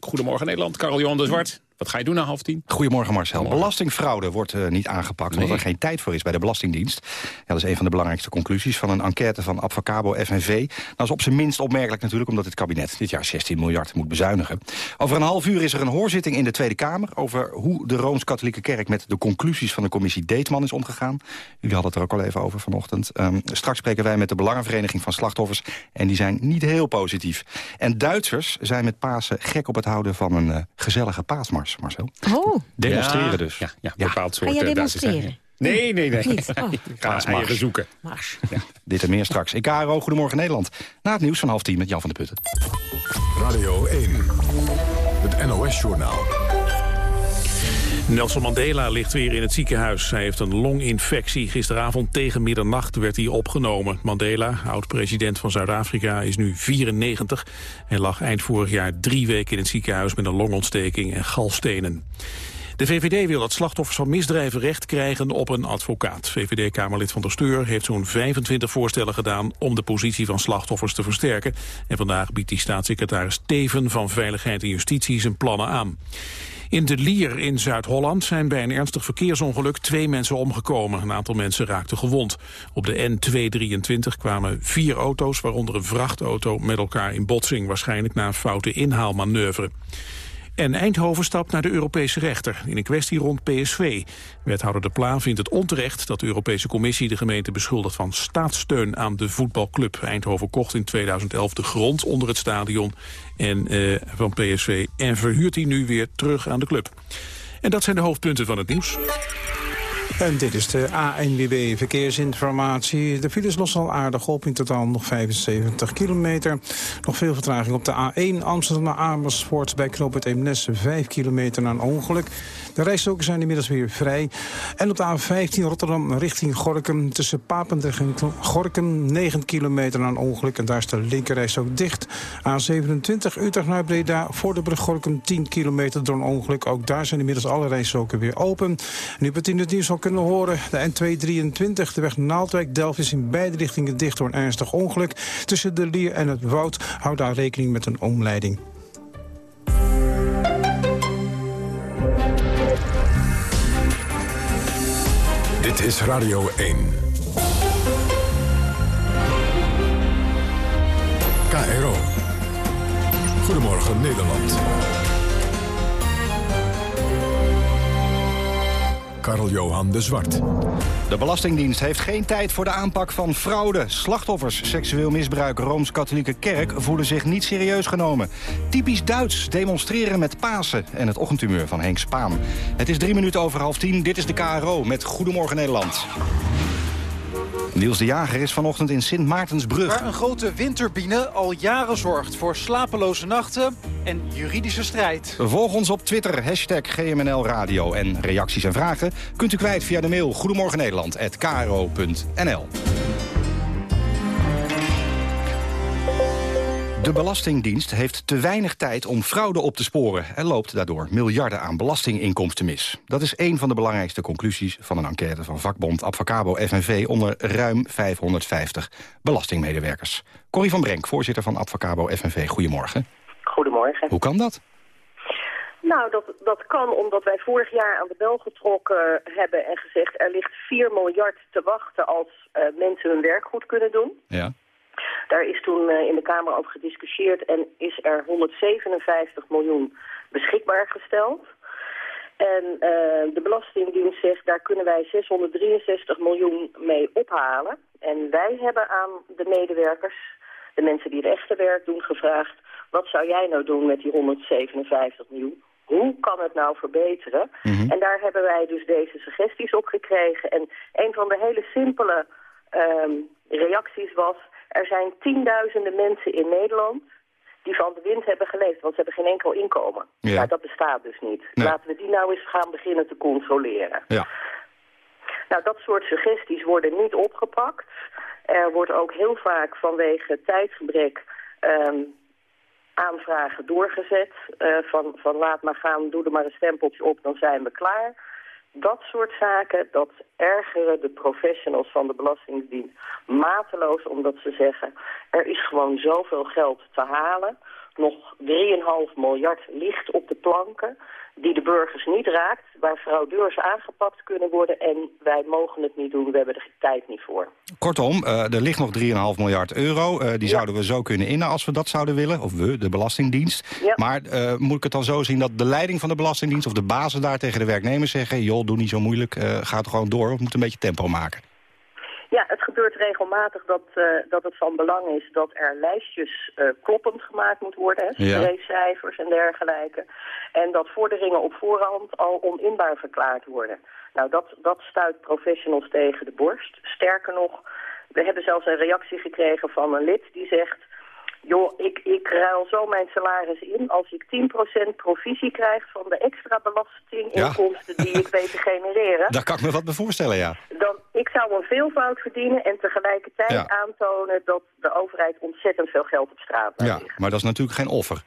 Speaker 13: Goedemorgen Nederland, Karel Johan de Zwart. Wat ga je doen na half tien?
Speaker 23: Goedemorgen Marcel. Belastingfraude wordt uh, niet aangepakt omdat er geen tijd voor is bij de Belastingdienst. Ja, dat is een van de belangrijkste conclusies van een enquête van Advocabo FNV. Dat is op zijn minst opmerkelijk natuurlijk omdat het kabinet dit jaar 16 miljard moet bezuinigen. Over een half uur is er een hoorzitting in de Tweede Kamer over hoe de Rooms-Katholieke Kerk met de conclusies van de commissie Deetman is omgegaan. Jullie hadden het er ook al even over vanochtend. Um, straks spreken wij met de Belangenvereniging van Slachtoffers en die zijn niet heel positief. En Duitsers zijn met Pasen gek op het houden van een uh, gezellige paasmars. Marcel.
Speaker 11: Oh.
Speaker 23: Demonstreren
Speaker 13: Ja.
Speaker 23: dus.
Speaker 13: Ja, ja, bepaald soort
Speaker 11: Ga jij
Speaker 13: eh,
Speaker 11: demonstreren?
Speaker 13: Nee, nee, nee.
Speaker 11: Niet? (laughs) Oh.
Speaker 13: Ik ga eieren zoeken.
Speaker 11: Mars.
Speaker 23: Ja, dit en meer straks. Ik KRO, Goedemorgen Nederland. Na het nieuws van half tien met Jan van der Putten.
Speaker 24: Radio 1, het NOS-journaal.
Speaker 2: Nelson Mandela ligt weer in het ziekenhuis. Hij heeft een longinfectie. Gisteravond tegen middernacht werd hij opgenomen. Mandela, oud-president van Zuid-Afrika, is nu 94. Hij lag eind vorig jaar drie weken in het ziekenhuis met een longontsteking en galstenen. De VVD wil dat slachtoffers van misdrijven recht krijgen op een advocaat. VVD-Kamerlid van der Steur heeft zo'n 25 voorstellen gedaan... om de positie van slachtoffers te versterken. En vandaag biedt die staatssecretaris Teven van Veiligheid en Justitie zijn plannen aan. In de Lier in Zuid-Holland zijn bij een ernstig verkeersongeluk twee mensen omgekomen. Een aantal mensen raakten gewond. Op de N223 kwamen vier auto's, waaronder een vrachtauto, met elkaar in botsing. Waarschijnlijk na een foute inhaalmanoeuvre. En Eindhoven stapt naar de Europese rechter in een kwestie rond PSV. Wethouder De Pla vindt het onterecht dat de Europese Commissie de gemeente beschuldigt van staatssteun aan de voetbalclub. Eindhoven kocht in 2011 de grond onder het stadion en, eh, van PSV en verhuurt die nu weer terug aan de club. En dat zijn de hoofdpunten van het nieuws.
Speaker 6: En dit is de ANWB Verkeersinformatie. De files lossen al aardig op, in totaal nog 75 kilometer. Nog veel vertraging op de A1 Amsterdam naar Amersfoort... bij knooppunt Eemnes, 5 kilometer na een ongeluk. De rijstroken zijn inmiddels weer vrij. En op de A15 Rotterdam richting Gorkum... tussen Papendrecht en Gorkum, 9 kilometer na een ongeluk... en daar is de linkerrijstrook dicht. A27 Utrecht naar Breda, voor de brug Gorkum, 10 kilometer door een ongeluk. Ook daar zijn inmiddels alle rijstroken weer open. En u hebt het nieuws kunnen horen. De N223, de weg Naaldwijk-Delft, is in beide richtingen dicht door een ernstig ongeluk. Tussen de Lier en het Woud houdt daar rekening met een omleiding.
Speaker 24: Dit is Radio 1. KRO. Goedemorgen Nederland. Karl-Johan de Zwart.
Speaker 23: De Belastingdienst heeft geen tijd voor de aanpak van fraude. Slachtoffers seksueel misbruik Rooms-Katholieke Kerk voelen zich niet serieus genomen. Typisch Duits demonstreren met Pasen en het ochtendtumeur van Henk Spaan. Het is drie minuten over half tien. Dit is de KRO met Goedemorgen Nederland. Niels de Jager is vanochtend in Sint Maartensbrug.
Speaker 25: Waar een grote windturbine al jaren zorgt voor slapeloze nachten en juridische strijd.
Speaker 23: Volg ons op Twitter, hashtag GMNL Radio. En reacties en vragen kunt u kwijt via de mail goedemorgennederland.kro.nl. De Belastingdienst heeft te weinig tijd om fraude op te sporen... en loopt daardoor miljarden aan belastinginkomsten mis. Dat is een van de belangrijkste conclusies van een enquête van vakbond Advocabo FNV... onder ruim 550 belastingmedewerkers. Corrie van Brenk, voorzitter van Advocabo FNV, goedemorgen.
Speaker 26: Goedemorgen.
Speaker 23: Hoe kan dat?
Speaker 26: Nou, dat, dat kan omdat wij vorig jaar aan de bel getrokken hebben en gezegd... er ligt 4 miljard te wachten als eh, mensen hun werk goed kunnen doen.
Speaker 23: Ja.
Speaker 26: Daar is toen eh, in de Kamer over gediscussieerd en is er 157 miljoen beschikbaar gesteld. En eh, de Belastingdienst zegt, daar kunnen wij 663 miljoen mee ophalen. En wij hebben aan de medewerkers, de mensen die het echte werk doen, gevraagd... wat zou jij nou doen met die 157 miljoen? Hoe kan het nou verbeteren? En daar hebben wij dus deze suggesties op gekregen. En een van de hele simpele ehm, reacties was... er zijn tienduizenden mensen in Nederland die van de wind hebben geleefd, want ze hebben geen enkel inkomen.
Speaker 23: Ja.
Speaker 26: Maar dat bestaat dus niet. Laten we die nou eens gaan beginnen te controleren.
Speaker 23: Ja.
Speaker 26: Nou, dat soort suggesties worden niet opgepakt. Er wordt ook heel vaak vanwege tijdgebrek ehm, aanvragen doorgezet. eh, van, van laat maar gaan, doe er maar een stempeltje op, dan zijn we klaar. Dat soort zaken, dat ergeren de professionals van de Belastingdienst mateloos. Omdat ze zeggen, er is gewoon zoveel geld te halen. Nog 3,5 miljard ligt op de planken die de burgers niet raakt, waar fraudeurs aangepakt kunnen worden en wij mogen het niet doen, we hebben er geen tijd niet voor.
Speaker 23: Kortom, eh, er ligt nog 3,5 miljard euro. Eh, die zouden we zo kunnen innen als we dat zouden willen. Of we, de Belastingdienst.
Speaker 26: Ja.
Speaker 23: Maar eh, moet ik het dan zo zien dat de leiding van de Belastingdienst... of de bazen daar tegen de werknemers zeggen... joh, doe niet zo moeilijk, eh ga het gewoon door. We moeten een beetje tempo maken.
Speaker 26: Gebeurt regelmatig dat, eh, dat het van belang is dat er lijstjes eh, kloppend gemaakt moet worden, hè,
Speaker 23: Ja.
Speaker 26: en dergelijke. En dat vorderingen op voorhand al oninbaar verklaard worden. Nou, dat, dat stuit professionals tegen de borst. Sterker nog, we hebben zelfs een reactie gekregen van een lid die zegt... joh, ik, ik ruil zo mijn salaris in als ik 10% provisie krijg van de extra belastinginkomsten die ik weet te genereren
Speaker 23: Daar kan ik me wat bij voorstellen, ja.
Speaker 26: dan ik zou een veelvoud verdienen en tegelijkertijd
Speaker 23: Ja.
Speaker 26: aantonen dat de overheid ontzettend veel geld op straat
Speaker 23: ja.
Speaker 26: liggen.
Speaker 23: Maar dat is natuurlijk geen offer.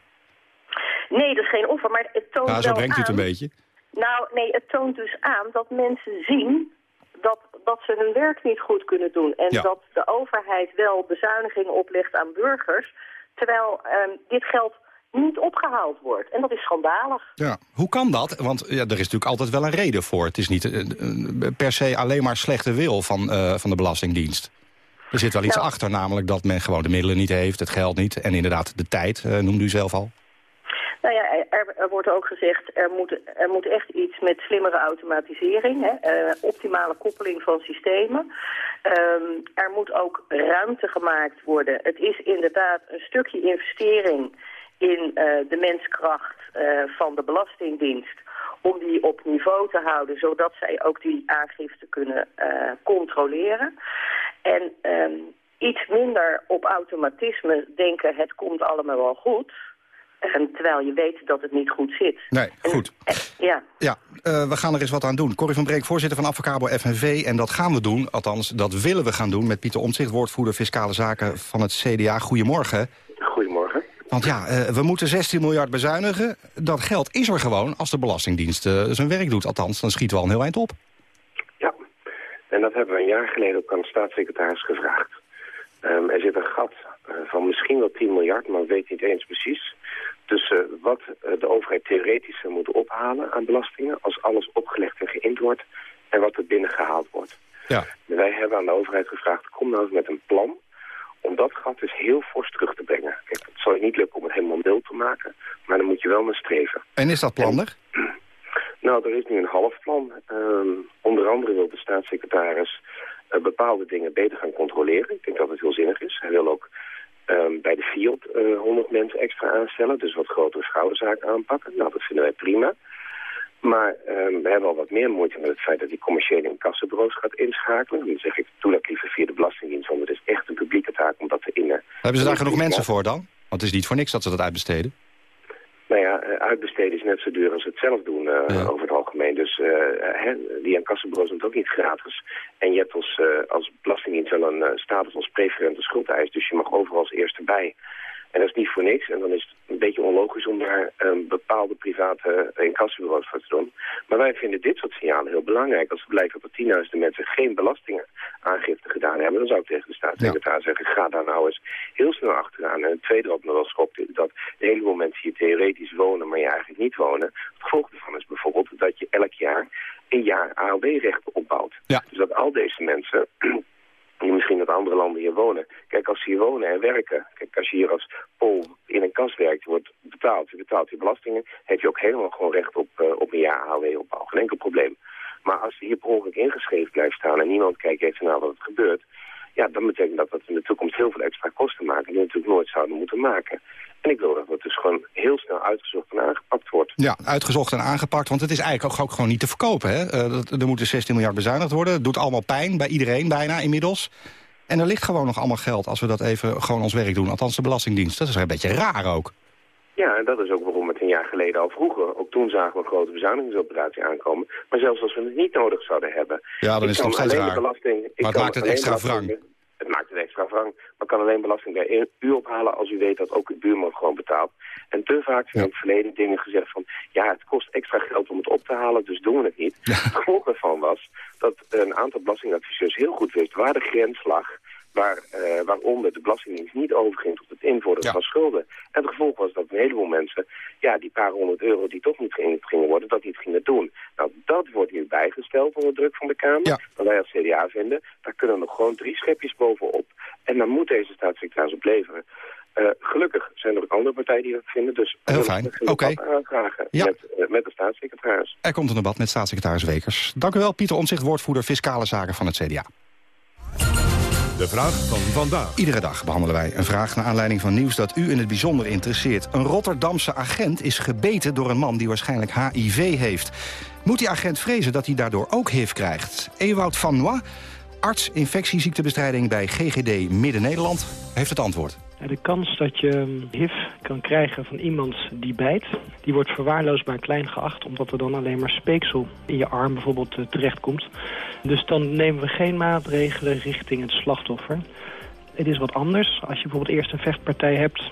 Speaker 26: Nee, dat is geen offer, maar het toont
Speaker 23: Ja, zo brengt u het een beetje.
Speaker 26: Nou, nee, het toont dus aan dat mensen zien dat, dat ze hun werk niet goed kunnen doen. En
Speaker 23: Ja.
Speaker 26: dat de overheid wel bezuinigingen oplegt aan burgers, terwijl ehm, dit geld niet opgehaald wordt. En dat is schandalig.
Speaker 23: Ja. Hoe kan dat? Want ja, er is natuurlijk altijd wel een reden voor. Het is niet eh, eh, per se alleen maar slechte wil van, eh, van de Belastingdienst. Er zit wel iets
Speaker 26: Nou.
Speaker 23: achter, namelijk dat men gewoon de middelen niet heeft, het geld niet... en inderdaad de tijd, eh, noemde u zelf al.
Speaker 26: Nou ja, er, wordt ook gezegd, er moet, er moet echt iets met slimmere automatisering, hè, eh, optimale koppeling van systemen. Ehm, er moet ook ruimte gemaakt worden. Het is inderdaad een stukje investering in eh, de menskracht eh, van de Belastingdienst om die op niveau te houden, zodat zij ook die aangifte kunnen controleren. En ehm, iets minder op automatisme denken, het komt allemaal wel goed. En terwijl je weet dat het niet goed zit.
Speaker 23: Nee, goed.
Speaker 26: Ja.
Speaker 23: Ja, eh, we gaan er eens wat aan doen. Corrie van Breek, voorzitter van Advocabo FNV. En dat gaan we doen, althans, dat willen we gaan doen... met Pieter Omtzigt, woordvoerder Fiscale Zaken van het CDA. Goedemorgen.
Speaker 27: Goedemorgen.
Speaker 23: Want ja, eh, we moeten 16 miljard bezuinigen. Dat geld is er gewoon als de Belastingdienst eh, zijn werk doet. Althans, dan schieten we al een heel eind op.
Speaker 27: En dat hebben we een jaar geleden ook aan de staatssecretaris gevraagd. Ehm, er zit een gat eh, van misschien wel 10 miljard, maar we weten niet eens precies. Tussen wat eh, de overheid theoretisch zou moeten ophalen aan belastingen... als alles opgelegd en geïnd wordt en wat er binnengehaald wordt.
Speaker 23: Ja.
Speaker 27: Wij hebben aan de overheid gevraagd, kom nou eens met een plan om dat gat dus heel fors terug te brengen. Kijk, het zal je niet lukken om het helemaal nul te maken, maar dan moet je wel naar streven.
Speaker 23: En is dat plan er? (clears throat)
Speaker 27: Nou, er is nu een half plan. Ehm, onder andere wil de staatssecretaris eh, bepaalde dingen beter gaan controleren. Ik denk dat het heel zinnig is. Hij wil ook ehm, bij de Fiat eh 100 mensen extra aanstellen, dus wat grotere schouderzaken aanpakken. Nou, dat vinden wij prima. Maar ehm, we hebben al wat meer moeite met het feit dat die commerciële incassobureaus gaat inschakelen. Dan zeg ik, doe dat liever via de Belastingdienst, want het is echt een publieke taak om dat te innen.
Speaker 23: Hebben ze daar genoeg mensen voor dan? Want het is niet voor niks dat ze dat uitbesteden.
Speaker 27: Nou ja, eh, uitbesteden is net zo duur als het zelf doen eh, over het algemeen. Dus eh, hè, die incassobureaus zijn ook niet gratis. En je hebt als, eh, als belastingdienst wel een status als preferente schuldeis. Dus je mag overal als eerste bij. En dat is niet voor niks. En dan is het een beetje onlogisch om daar eh, bepaalde private uh, incassobureaus voor te doen. Maar wij vinden dit soort signalen heel belangrijk. Als het blijkt dat er tienduizenden mensen geen belastingaangifte gedaan hebben... dan zou ik tegen de staatssecretaris zeggen... ga daar nou eens heel snel achteraan. En het tweede wat me wel schokt is dat een heleboel mensen hier theoretisch wonen... maar je eigenlijk niet wonen. Het gevolg daarvan is bijvoorbeeld dat je elk jaar een jaar AOW-rechten opbouwt. Dus dat al deze mensen die misschien uit andere landen hier wonen. Kijk, als ze hier wonen en werken... Kijk, als je hier als Pool in een kas werkt, je wordt betaald, je betaalt je belastingen... heb je ook helemaal gewoon recht op, uh, op een jaar AOW-opbouw. Geen enkel probleem. Maar als je hier per ongeluk ingeschreven blijft staan... en niemand kijkt even naar wat er gebeurt... ja, dan betekent dat dat we in de toekomst heel veel extra kosten maken... die we natuurlijk nooit zouden moeten maken. En ik wil dat het dus gewoon heel snel uitgezocht en aangepakt wordt.
Speaker 23: Ja, uitgezocht en aangepakt, want het is eigenlijk ook, gewoon niet te verkopen. Hè? Uh, er moeten 16 miljard bezuinigd worden. Het doet allemaal pijn, bij iedereen bijna inmiddels. En er ligt gewoon nog allemaal geld als we dat even gewoon ons werk doen. Althans de Belastingdienst. Dat is een beetje raar ook.
Speaker 27: Ja, en dat is ook waarom we het een jaar geleden al vroegen. Ook toen zagen we een grote bezuinigingsoperatie aankomen. Maar zelfs als we het niet nodig zouden hebben...
Speaker 23: Ja, dan is het nog steeds raar.
Speaker 27: Belasting,
Speaker 23: maar het maakt het extra wrang.
Speaker 27: Het maakt het extra wrang. Maar kan alleen belasting bij u ophalen als u weet dat ook uw buurman gewoon betaalt. En te vaak zijn in het verleden dingen gezegd van... ja, het kost extra geld om het op te halen, dus doen we het niet. Het gevolg daarvan was dat een aantal belastingadviseurs heel goed wist waar de grens lag waar, eh, waaronder de Belastingdienst niet overging tot het invorderen van schulden. En het gevolg was dat een heleboel mensen, ja, die paar honderd euro die toch niet geïnd gingen worden, dat niet gingen doen. Nou, dat wordt hier bijgesteld onder druk van de Kamer. Maar wij als CDA vinden, daar kunnen nog gewoon drie schepjes bovenop. En dan moet deze staatssecretaris op leveren. Eh, gelukkig zijn er ook andere partijen die dat vinden. Dus
Speaker 23: Heel fijn. Oké.
Speaker 27: aanvragen
Speaker 23: Ja.
Speaker 27: met, eh, met de staatssecretaris.
Speaker 23: Er komt een debat met staatssecretaris Wekers. Dank u wel, Pieter Omzicht, woordvoerder Fiscale Zaken van het CDA.
Speaker 1: De vraag van vandaag.
Speaker 23: Iedere dag behandelen wij een vraag naar aanleiding van nieuws dat u in het bijzonder interesseert. Een Rotterdamse agent is gebeten door een man die waarschijnlijk HIV heeft. Moet die agent vrezen dat hij daardoor ook HIV krijgt? Ewout van Noy, arts infectieziektebestrijding bij GGD Midden-Nederland, heeft het antwoord.
Speaker 28: De kans dat je hm, HIV kan krijgen van iemand die bijt... die wordt verwaarloosbaar klein geacht... omdat er dan alleen maar speeksel in je arm bijvoorbeeld eh, terechtkomt. Dus dan nemen we geen maatregelen richting het slachtoffer. Het is wat anders als je bijvoorbeeld eerst een vechtpartij hebt...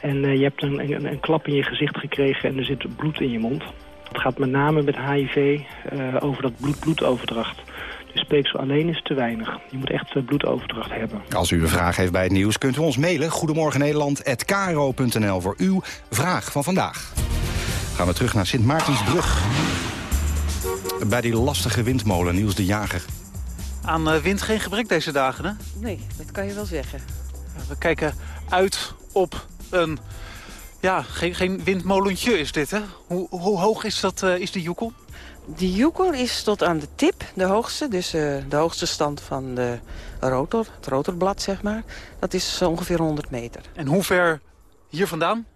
Speaker 28: en eh, je hebt een, een, een klap in je gezicht gekregen en er zit bloed in je mond. Het gaat met name met HIV eh, over dat bloed-bloedoverdracht. Speeksel alleen is te weinig. Je moet echt eh, bloedoverdracht hebben.
Speaker 23: Als u een vraag heeft bij het nieuws, kunt u ons mailen. Goedemorgen Nederland@kro.nl voor uw vraag van vandaag. Gaan we terug naar Sint Maartensbrug. Bij die lastige windmolen, Niels de Jager.
Speaker 25: Aan eh, wind geen gebrek deze dagen, hè?
Speaker 29: Nee, dat kan je wel zeggen.
Speaker 25: We kijken uit op een... Ja, geen, geen windmolentje is dit, hè? Hoe, hoe hoog is, dat, eh, is die joekel?
Speaker 29: Die joekel is tot aan de tip, de hoogste. Dus eh, de hoogste stand van de rotor, het rotorblad, zeg maar. Dat is ongeveer 100 meter.
Speaker 25: En hoe ver hier vandaan?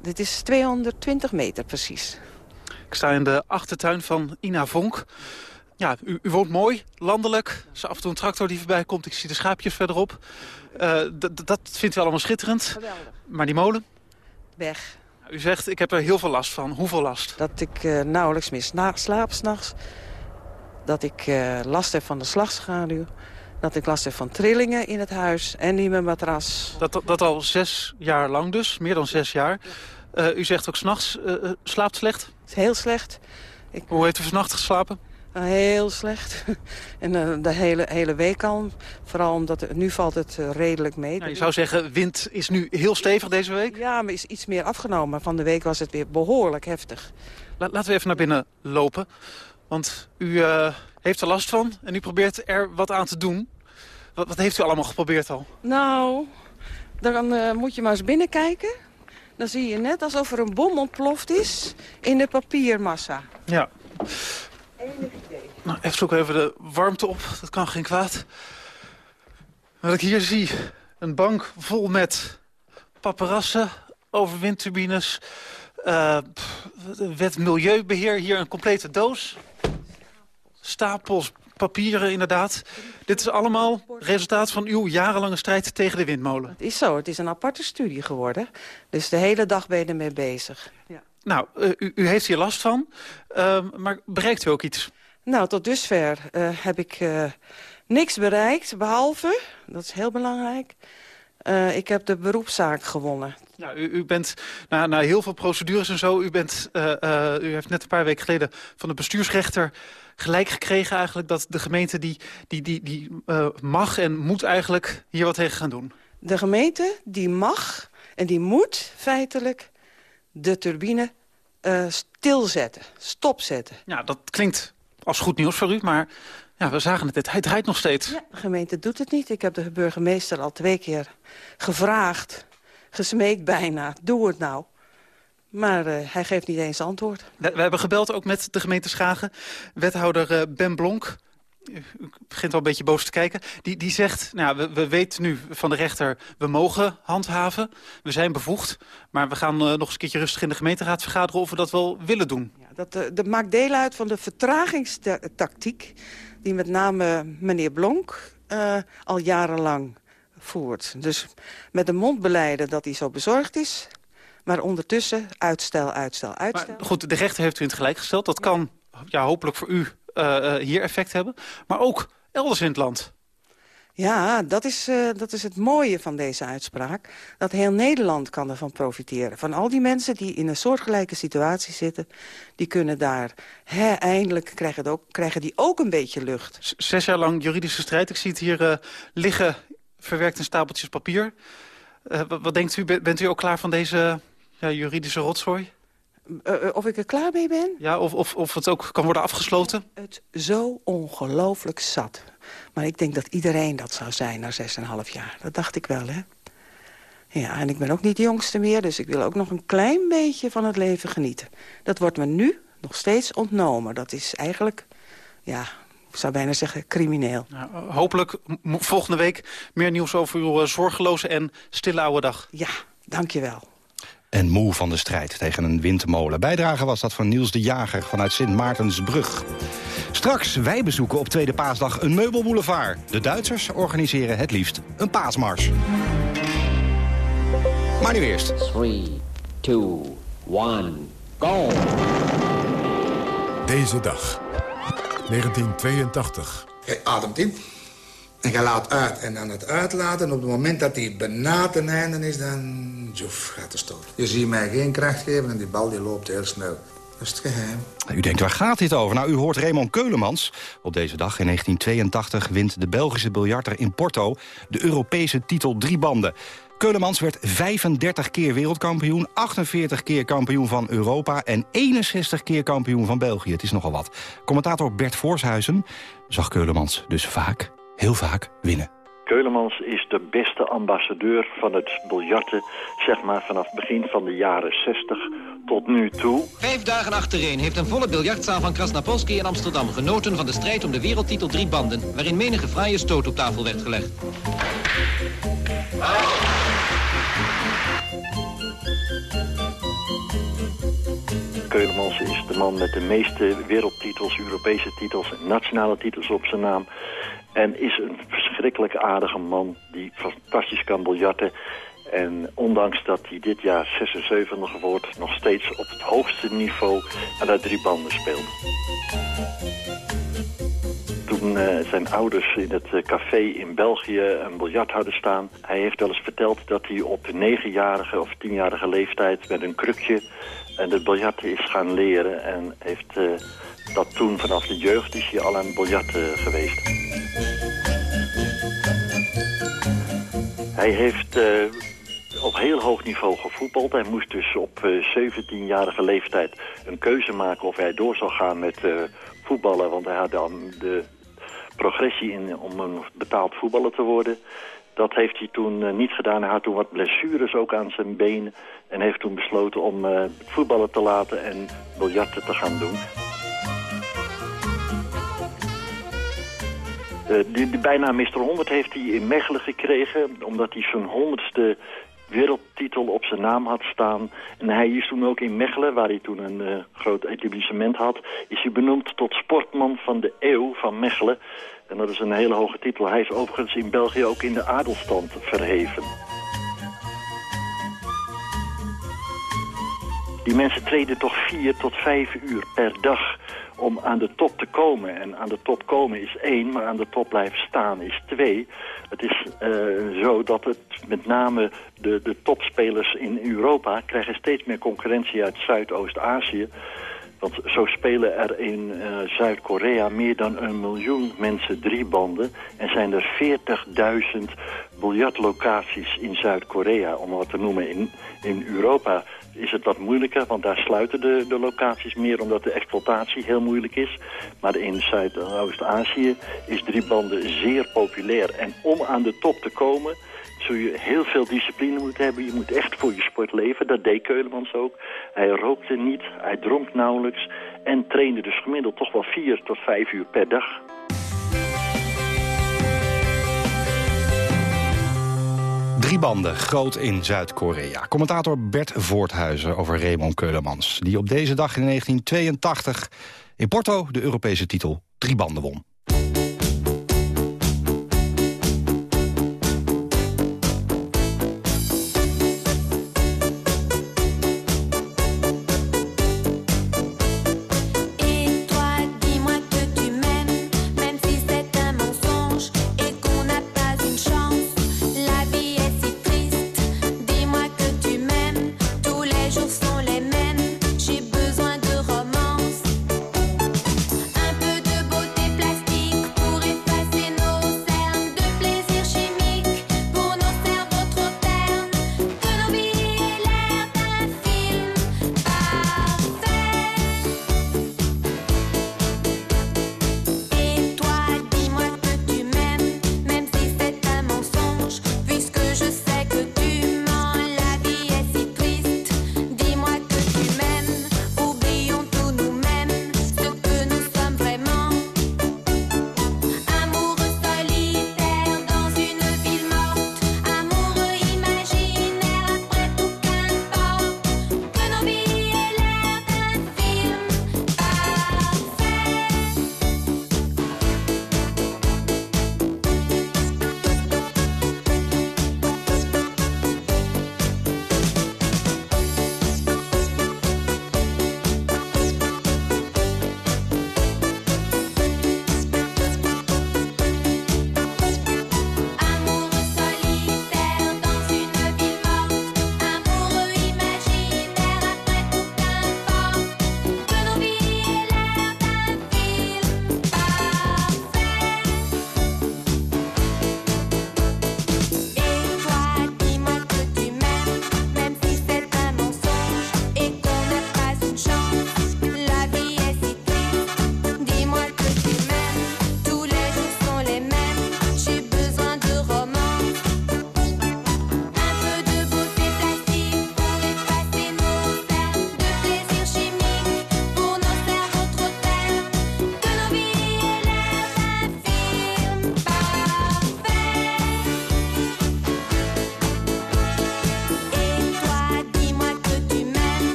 Speaker 29: Dit is 220 meter precies.
Speaker 25: Ik sta in de achtertuin van Ina Vonk. Ja, u, u woont mooi, landelijk. Er is af en toe een tractor die voorbij komt. Ik zie de schaapjes verderop. Eh, dat vindt u allemaal schitterend.
Speaker 29: Geweldig.
Speaker 25: Maar die molen?
Speaker 29: Weg.
Speaker 25: U zegt, ik heb er heel veel last van. Hoeveel last?
Speaker 29: Dat ik eh, nauwelijks meer sna- slaap s'nachts. Dat ik eh, last heb van de slagschaduw. Dat ik last heb van trillingen in het huis en in mijn matras.
Speaker 25: Dat, dat, al zes jaar lang dus, meer dan zes jaar. Eh, u zegt ook s'nachts, slaapt slecht?
Speaker 29: Heel slecht. Ik,
Speaker 25: Hoe heeft u vannacht geslapen?
Speaker 29: Uh, heel slecht. (laughs) en uh, de hele, hele week al. Vooral omdat het, nu valt het uh, redelijk mee.
Speaker 25: Nou, je zou zeggen, wind is nu heel stevig deze week?
Speaker 29: Ja, maar is iets meer afgenomen. Van de week was het weer behoorlijk heftig.
Speaker 25: La laten we even naar binnen lopen. Want u eh, heeft er last van en u probeert er wat aan te doen. Wat, wat heeft u allemaal geprobeerd al?
Speaker 29: Nou, dan moet je maar eens binnenkijken. Dan zie je net alsof er een bom ontploft is in de papiermassa.
Speaker 25: Ja. Nou, even zoeken even de warmte op. Dat kan geen kwaad. Wat ik hier zie, een bank vol met paparassen over windturbines. Uh, wet milieubeheer, hier een complete doos. Stapels papieren inderdaad. Dit is allemaal resultaat van uw jarenlange strijd tegen de windmolen.
Speaker 29: Het is zo, het is een aparte studie geworden. Dus de hele dag ben je ermee bezig. Ja.
Speaker 25: Nou, uh, u, u, heeft hier last van, uh, maar bereikt u ook iets?
Speaker 29: Nou, tot dusver uh, heb ik uh, niks bereikt, behalve, dat is heel belangrijk... Uh, ik heb de beroepszaak gewonnen.
Speaker 25: Nou, u, u bent na, na, heel veel procedures en zo... U, bent, uh, uh, u heeft net een paar weken geleden van de bestuursrechter gelijk gekregen... eigenlijk dat de gemeente die, die, die, die mag en moet eigenlijk hier wat tegen gaan doen.
Speaker 29: De gemeente die mag en die moet feitelijk de turbine stilzetten, stopzetten.
Speaker 25: Ja, dat klinkt als goed nieuws voor u, maar... Ja, we zagen het, hij draait nog steeds.
Speaker 29: Ja, de gemeente doet het niet. Ik heb de burgemeester al twee keer gevraagd, gesmeekt bijna, doe het nou. Maar uh, hij geeft niet eens antwoord.
Speaker 25: We, we, hebben gebeld ook met de gemeente Schagen. Wethouder uh, Ben Blonk, u begint al een beetje boos te kijken. Die, die zegt, nou, we, we weten nu van de rechter, we mogen handhaven. We zijn bevoegd, maar we gaan uh, nog eens een keertje rustig in de gemeenteraad vergaderen... of we dat wel willen doen.
Speaker 29: Ja, dat, dat maakt deel uit van de vertragingstactiek die met name meneer Blonk uh, al jarenlang voert. Dus met de mond beleiden dat hij zo bezorgd is... maar ondertussen uitstel, uitstel, uitstel.
Speaker 25: Maar goed, de rechter heeft u in het gelijk gesteld. Dat kan ja, hopelijk voor u hier effect hebben. Maar ook elders in het land.
Speaker 29: Ja, dat is, eh, dat is het mooie van deze uitspraak. Dat heel Nederland kan ervan profiteren. Van al die mensen die in een soortgelijke situatie zitten... die kunnen daar eindelijk krijgen, ook, krijgen die ook een beetje lucht.
Speaker 25: Z- Zes jaar lang juridische strijd. Ik zie het hier eh, liggen, verwerkt in stapeltjes papier. Eh, wat, denkt u? Be- Bent u ook klaar van deze ja, juridische rotzooi?
Speaker 29: Eh, eh, of ik er klaar mee ben?
Speaker 25: Ja, of, of, of het ook kan worden afgesloten?
Speaker 29: Het zo ongelooflijk zat. Maar ik denk dat iedereen dat zou zijn na 6,5 jaar. Dat dacht ik wel, hè? Ja, en ik ben ook niet de jongste meer, dus ik wil ook nog een klein beetje van het leven genieten. Dat wordt me nu nog steeds ontnomen. Dat is eigenlijk, ja, ik zou bijna zeggen, crimineel.
Speaker 25: Nou, hopelijk volgende week meer nieuws over uw eh, zorgeloze en stille oude dag.
Speaker 29: Ja, dankjewel.
Speaker 23: En moe van de strijd tegen een windmolen. Bijdrage was dat van Niels de Jager vanuit Sint Maartensbrug. Straks, wij bezoeken op Tweede Paasdag een meubelboulevard. De Duitsers organiseren het liefst een paasmars. Maar nu eerst.
Speaker 30: 3, 2, 1, go!
Speaker 1: Deze dag. 1982.
Speaker 31: Je ademt in en je laat uit. En aan het uitlaten, op het moment dat hij bijna ten einde is, dan joef, gaat de stoot. Je ziet mij geen kracht geven en die bal die loopt heel snel. Dat is het geheim.
Speaker 23: U denkt, waar gaat dit over? Nou, u hoort Raymond Keulemans. Op deze dag in 1982 wint de Belgische biljarter in Porto... de Europese titel drie banden. Keulemans werd 35 keer wereldkampioen, 48 keer kampioen van Europa... en 61 keer kampioen van België. Het is nogal wat. Commentator Bert Voorshuizen zag Keulemans dus vaak, heel vaak, winnen.
Speaker 32: Keulemans is de beste ambassadeur van het biljarten, zeg maar vanaf begin van de jaren 60 tot nu toe.
Speaker 33: Vijf dagen achtereen heeft een volle biljartzaal van Krasnapolski in Amsterdam genoten van de strijd om de wereldtitel drie banden, waarin menige fraaie stoot op tafel werd gelegd.
Speaker 32: Keulemans is de man met de meeste wereldtitels, Europese titels en nationale titels op zijn naam. En is een verschrikkelijk aardige man die fantastisch kan biljarten. En ondanks dat hij dit jaar 76 wordt, nog steeds op het hoogste niveau aan de drie banden speelt. Toen eh, zijn ouders in het eh, café in België een biljart hadden staan. Hij heeft wel eens verteld dat hij op negenjarige of tienjarige leeftijd met een krukje en het biljarten is gaan leren. En heeft eh, dat toen vanaf de jeugd is hij al aan biljarten geweest. Hij heeft eh, op heel hoog niveau gevoetbald. Hij moest dus op eh, 17-jarige leeftijd een keuze maken of hij door zou gaan met eh, voetballen. Want hij had dan de progressie in om een betaald voetballer te worden. Dat heeft hij toen eh, niet gedaan. Hij had toen wat blessures ook aan zijn benen. En heeft toen besloten om eh, voetballen te laten en biljarten te gaan doen. Eh, die, die bijnaam Mr. 100 heeft hij in Mechelen gekregen... omdat hij zijn honderdste wereldtitel op zijn naam had staan. En hij is toen ook in Mechelen, waar hij toen een eh, groot etablissement had... is hij benoemd tot sportman van de eeuw van Mechelen. En dat is een hele hoge titel. Hij is overigens in België ook in de adelstand verheven. Die mensen treden toch vier tot vijf uur per dag om aan de top te komen. En aan de top komen is één, maar aan de top blijven staan is twee. Het is eh, zo dat het met name de, de topspelers in Europa... krijgen steeds meer concurrentie uit Zuidoost-Azië. Want zo spelen er in eh, Zuid-Korea meer dan een miljoen mensen drie banden. En zijn er 40.000 biljartlocaties in Zuid-Korea, om wat te noemen. In, in Europa is het wat moeilijker, want daar sluiten de, de locaties meer... omdat de exploitatie heel moeilijk is. Maar in Zuidoost-Azië is drie banden zeer populair. En om aan de top te komen zul je heel veel discipline moeten hebben. Je moet echt voor je sport leven. Dat deed Keulemans ook. Hij rookte niet, hij dronk nauwelijks... en trainde dus gemiddeld toch wel vier tot vijf uur per dag.
Speaker 23: Drie banden, groot in Zuid-Korea. Commentator Bert Voorthuizen over Raymond Keulemans... die op deze dag in 1982 in Porto de Europese titel drie banden won.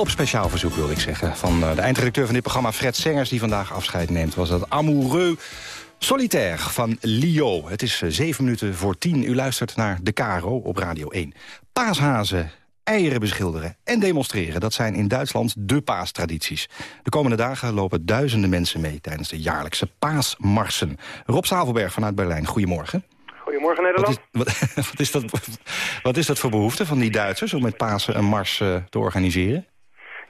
Speaker 23: Op speciaal verzoek wilde ik zeggen. Van de eindredacteur van dit programma, Fred Sengers... die vandaag afscheid neemt, was dat Amoureux Solitaire van Lio. Het is zeven minuten voor tien. U luistert naar De Caro op Radio 1. Paashazen eieren beschilderen en demonstreren. Dat zijn in Duitsland de paastradities. De komende dagen lopen duizenden mensen mee... tijdens de jaarlijkse paasmarsen. Rob Zavelberg vanuit Berlijn, goedemorgen.
Speaker 34: Goedemorgen Nederland.
Speaker 23: Wat is, wat, (laughs) wat is, dat, wat is dat voor behoefte van die Duitsers... om met Pasen een mars uh, te organiseren?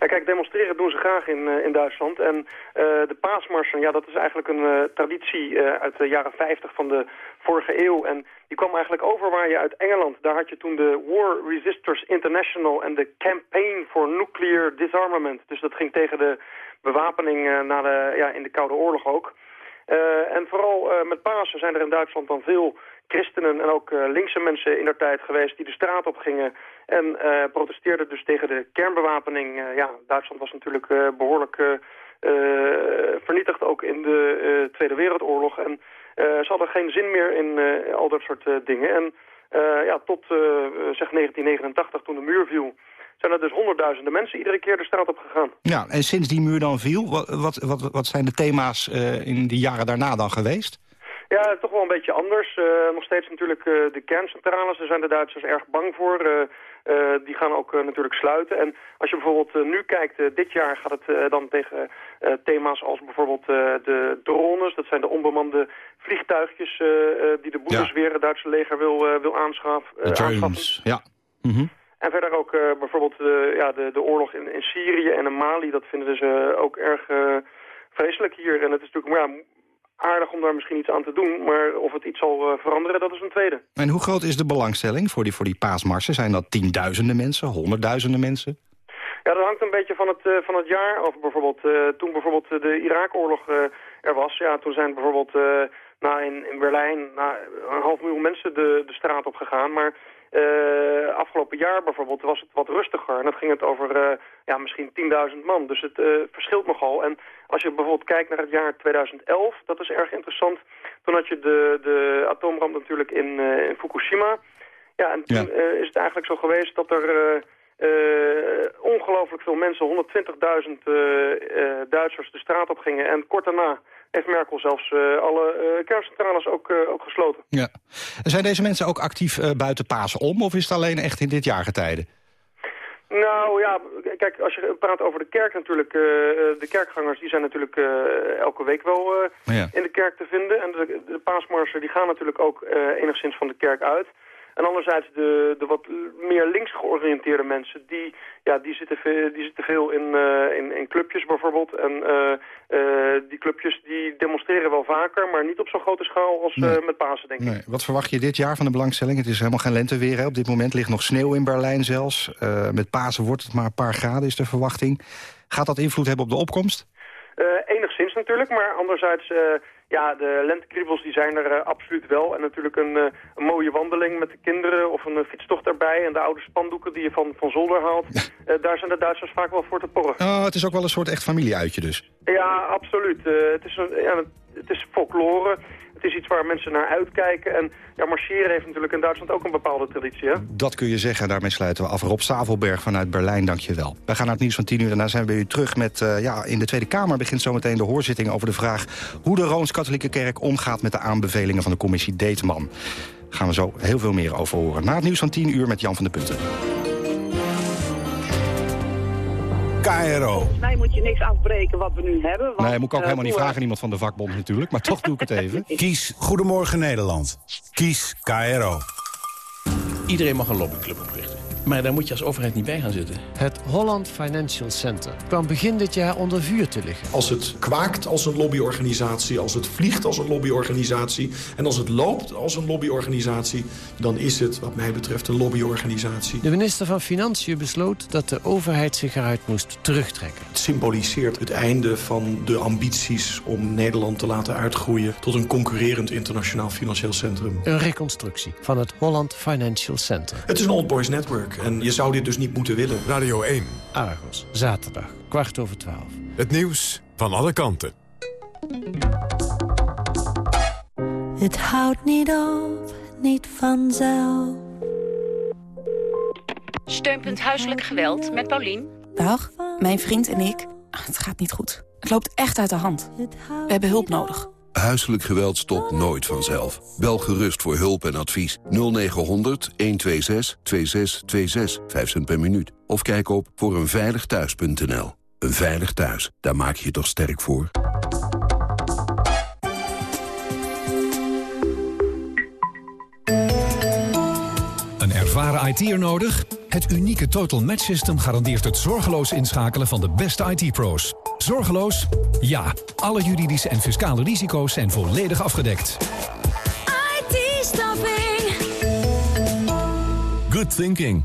Speaker 34: Kijk, demonstreren doen ze graag in, uh, in Duitsland. En uh, de paasmarsen, ja, dat is eigenlijk een traditie uit de jaren 50 van de vorige eeuw. En die kwam eigenlijk over waar je uit Engeland. Daar had je toen de War Resisters International en de Campaign for Nuclear Disarmament. Dus dat ging tegen de bewapening na de, ja, in de Koude Oorlog ook. En vooral met Pasen zijn er in Duitsland dan veel christenen en ook linkse mensen in der tijd geweest die de straat op gingen en protesteerden dus tegen de kernbewapening. ja, Duitsland was natuurlijk behoorlijk vernietigd ook in de Tweede Wereldoorlog en eh, ze hadden geen zin meer in eh, al dat soort eh, dingen. En ja, tot zeg 1989, toen de muur viel zijn er dus honderdduizenden mensen iedere keer de straat op gegaan.
Speaker 23: Ja, en sinds die muur dan viel, wat, wat, wat zijn de thema's in die jaren daarna dan geweest?
Speaker 34: Ja, toch wel een beetje anders. Uh, nog steeds natuurlijk uh, de kerncentrales, daar zijn de Duitsers erg bang voor. Uh, die gaan ook natuurlijk sluiten. En als je bijvoorbeeld nu kijkt, dit jaar gaat het dan tegen thema's als bijvoorbeeld de drones. Dat zijn de onbemande vliegtuigjes die de Bundesweer, ja. het Duitse leger, wil, wil aanschaf,
Speaker 23: de aanschaffen. ja. Mm -hmm.
Speaker 34: En verder ook bijvoorbeeld de, ja, de, de oorlog in, in Syrië en in Mali, dat vinden ze ook erg vreselijk hier. En het is natuurlijk... Ja, aardig om daar misschien iets aan te doen. Maar of het iets zal uh, veranderen, dat is een tweede.
Speaker 23: En hoe groot is de belangstelling voor die, voor die paasmarsen? Zijn dat tienduizenden mensen, honderdduizenden mensen?
Speaker 34: Ja, dat hangt een beetje van het, uh, van het jaar af. Bijvoorbeeld, uh, toen bijvoorbeeld de Irak-oorlog er was, ja, toen zijn bijvoorbeeld nou, in, in Berlijn nou, een half miljoen mensen de, de straat op gegaan. Maar uh, afgelopen jaar bijvoorbeeld was het wat rustiger. En dan ging het over uh, ja, misschien 10.000 man. Dus het uh, verschilt nogal. En als je bijvoorbeeld kijkt naar het jaar 2011, dat is erg interessant. Toen had je de, de atoomramp natuurlijk in, in Fukushima. Ja, en toen ja. is het eigenlijk zo geweest dat er ongelooflijk veel mensen, 120.000 Duitsers, de straat op gingen. En kort daarna heeft Merkel zelfs uh, alle uh, kerncentrales ook, uh, ook gesloten.
Speaker 23: Ja. Zijn deze mensen ook actief buiten Pasen om of is het alleen echt in dit jaargetijde?
Speaker 34: Nou ja, kijk, als je praat over de kerk natuurlijk, de kerkgangers die zijn natuurlijk elke week wel ja. in de kerk te vinden. En de, de paasmarsen die gaan natuurlijk ook enigszins van de kerk uit. En anderzijds de, de wat meer links georiënteerde mensen, die, ja, die, zitten, veel, die zitten veel in, uh, in, in clubjes bijvoorbeeld. En uh, uh, die clubjes die demonstreren wel vaker, maar niet op zo'n grote schaal als nee. met Pasen, denk ik.
Speaker 23: Nee. Wat verwacht je dit jaar van de belangstelling? Het is helemaal geen lenteweer. Hè? Op dit moment ligt nog sneeuw in Berlijn zelfs. met Pasen wordt het maar een paar graden, is de verwachting. Gaat dat invloed hebben op de opkomst?
Speaker 34: Natuurlijk, maar anderzijds... Ja, de lentekriebels die zijn er uh, absoluut wel. En natuurlijk een, uh, een, mooie wandeling met de kinderen of een fietstocht erbij. En de oude spandoeken die je van, van zolder haalt. daar zijn de Duitsers vaak wel voor te porren.
Speaker 23: Oh, het is ook wel een soort echt familieuitje dus.
Speaker 34: Ja, absoluut. het, is een, ja, het is folklore. Het is iets waar mensen naar uitkijken. En ja, marcheren heeft natuurlijk in Duitsland ook een bepaalde traditie. Hè?
Speaker 23: Dat kun je zeggen. Daarmee sluiten we af. Rob Savelberg vanuit Berlijn, dank je wel. Wij gaan naar het nieuws van 10 uur. Daarna zijn we weer terug met... Uh, ja, in de Tweede Kamer begint zometeen de hoorzitting over de vraag... hoe de Rooms-Katholieke Kerk omgaat met de aanbevelingen van de commissie Deetman. Daar gaan we zo heel veel meer over horen. Na het nieuws van 10 uur met Jan van de Punten.
Speaker 24: KRO. Volgens mij moet je niks afbreken wat we nu hebben. Want,
Speaker 23: nee, moet ik ook uh, helemaal niet vragen aan iemand van de vakbond natuurlijk. Maar toch doe ik het even. (laughs)
Speaker 24: Kies Goedemorgen Nederland. Kies KRO.
Speaker 35: Iedereen mag een lobbyclub oprichten. Maar daar moet je als overheid niet bij gaan zitten.
Speaker 36: Het Holland Financial Center kwam begin dit jaar onder vuur te liggen.
Speaker 37: Als het kwaakt als een lobbyorganisatie, als het vliegt als een lobbyorganisatie... en als het loopt als een lobbyorganisatie... dan is het wat mij betreft een lobbyorganisatie.
Speaker 36: De minister van Financiën besloot dat de overheid zich eruit moest terugtrekken.
Speaker 37: Het symboliseert het einde van de ambities om Nederland te laten uitgroeien... tot een concurrerend internationaal financieel centrum.
Speaker 36: Een reconstructie van het Holland Financial Center.
Speaker 37: Het is een old boys network. En je zou dit dus niet moeten willen.
Speaker 24: Radio 1.
Speaker 36: Argos, zaterdag, kwart over twaalf.
Speaker 24: Het nieuws van alle kanten.
Speaker 38: Het houdt niet op, niet vanzelf.
Speaker 39: Steunpunt Huiselijk Geweld met Paulien.
Speaker 40: Dag, mijn vriend en ik. Ah, het gaat niet goed. Het loopt echt uit de hand. We hebben hulp nodig.
Speaker 37: Huiselijk geweld stopt nooit vanzelf. Bel gerust voor hulp en advies 0900 126 2626, 5 cent per minuut. Of kijk op voor eenveiligthuis.nl. Een veilig thuis, daar maak je je toch sterk voor?
Speaker 41: Een ervaren IT'er nodig? Het unieke Total Match System garandeert het zorgeloos inschakelen van de beste IT-pro's. Zorgeloos? Ja. Alle juridische en fiscale risico's zijn volledig afgedekt.
Speaker 42: IT-staffing.
Speaker 24: Good thinking.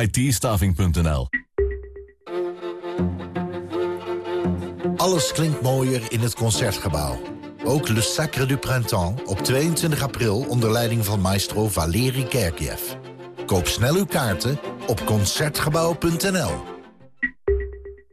Speaker 24: it
Speaker 43: Alles klinkt mooier in het Concertgebouw. Ook Le Sacre du Printemps op 22 april onder leiding van maestro Valeri Kerkiev. Koop snel uw kaarten op Concertgebouw.nl.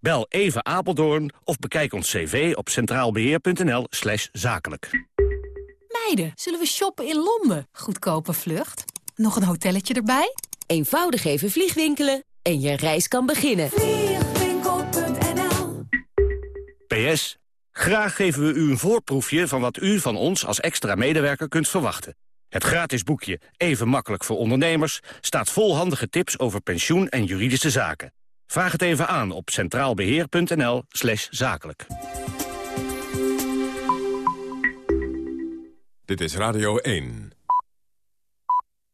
Speaker 44: Bel even Apeldoorn of bekijk ons cv op centraalbeheer.nl slash zakelijk.
Speaker 45: Meiden, zullen we shoppen in Londen? Goedkope vlucht. Nog een hotelletje erbij?
Speaker 11: Eenvoudig even vliegwinkelen en je reis kan beginnen.
Speaker 45: Vliegwinkel.nl
Speaker 44: PS, graag geven we u een voorproefje van wat u van ons als extra medewerker kunt verwachten. Het gratis boekje Even makkelijk voor ondernemers staat vol handige tips over pensioen en juridische zaken. Vraag het even aan op centraalbeheer.nl slash zakelijk.
Speaker 46: Dit is Radio 1.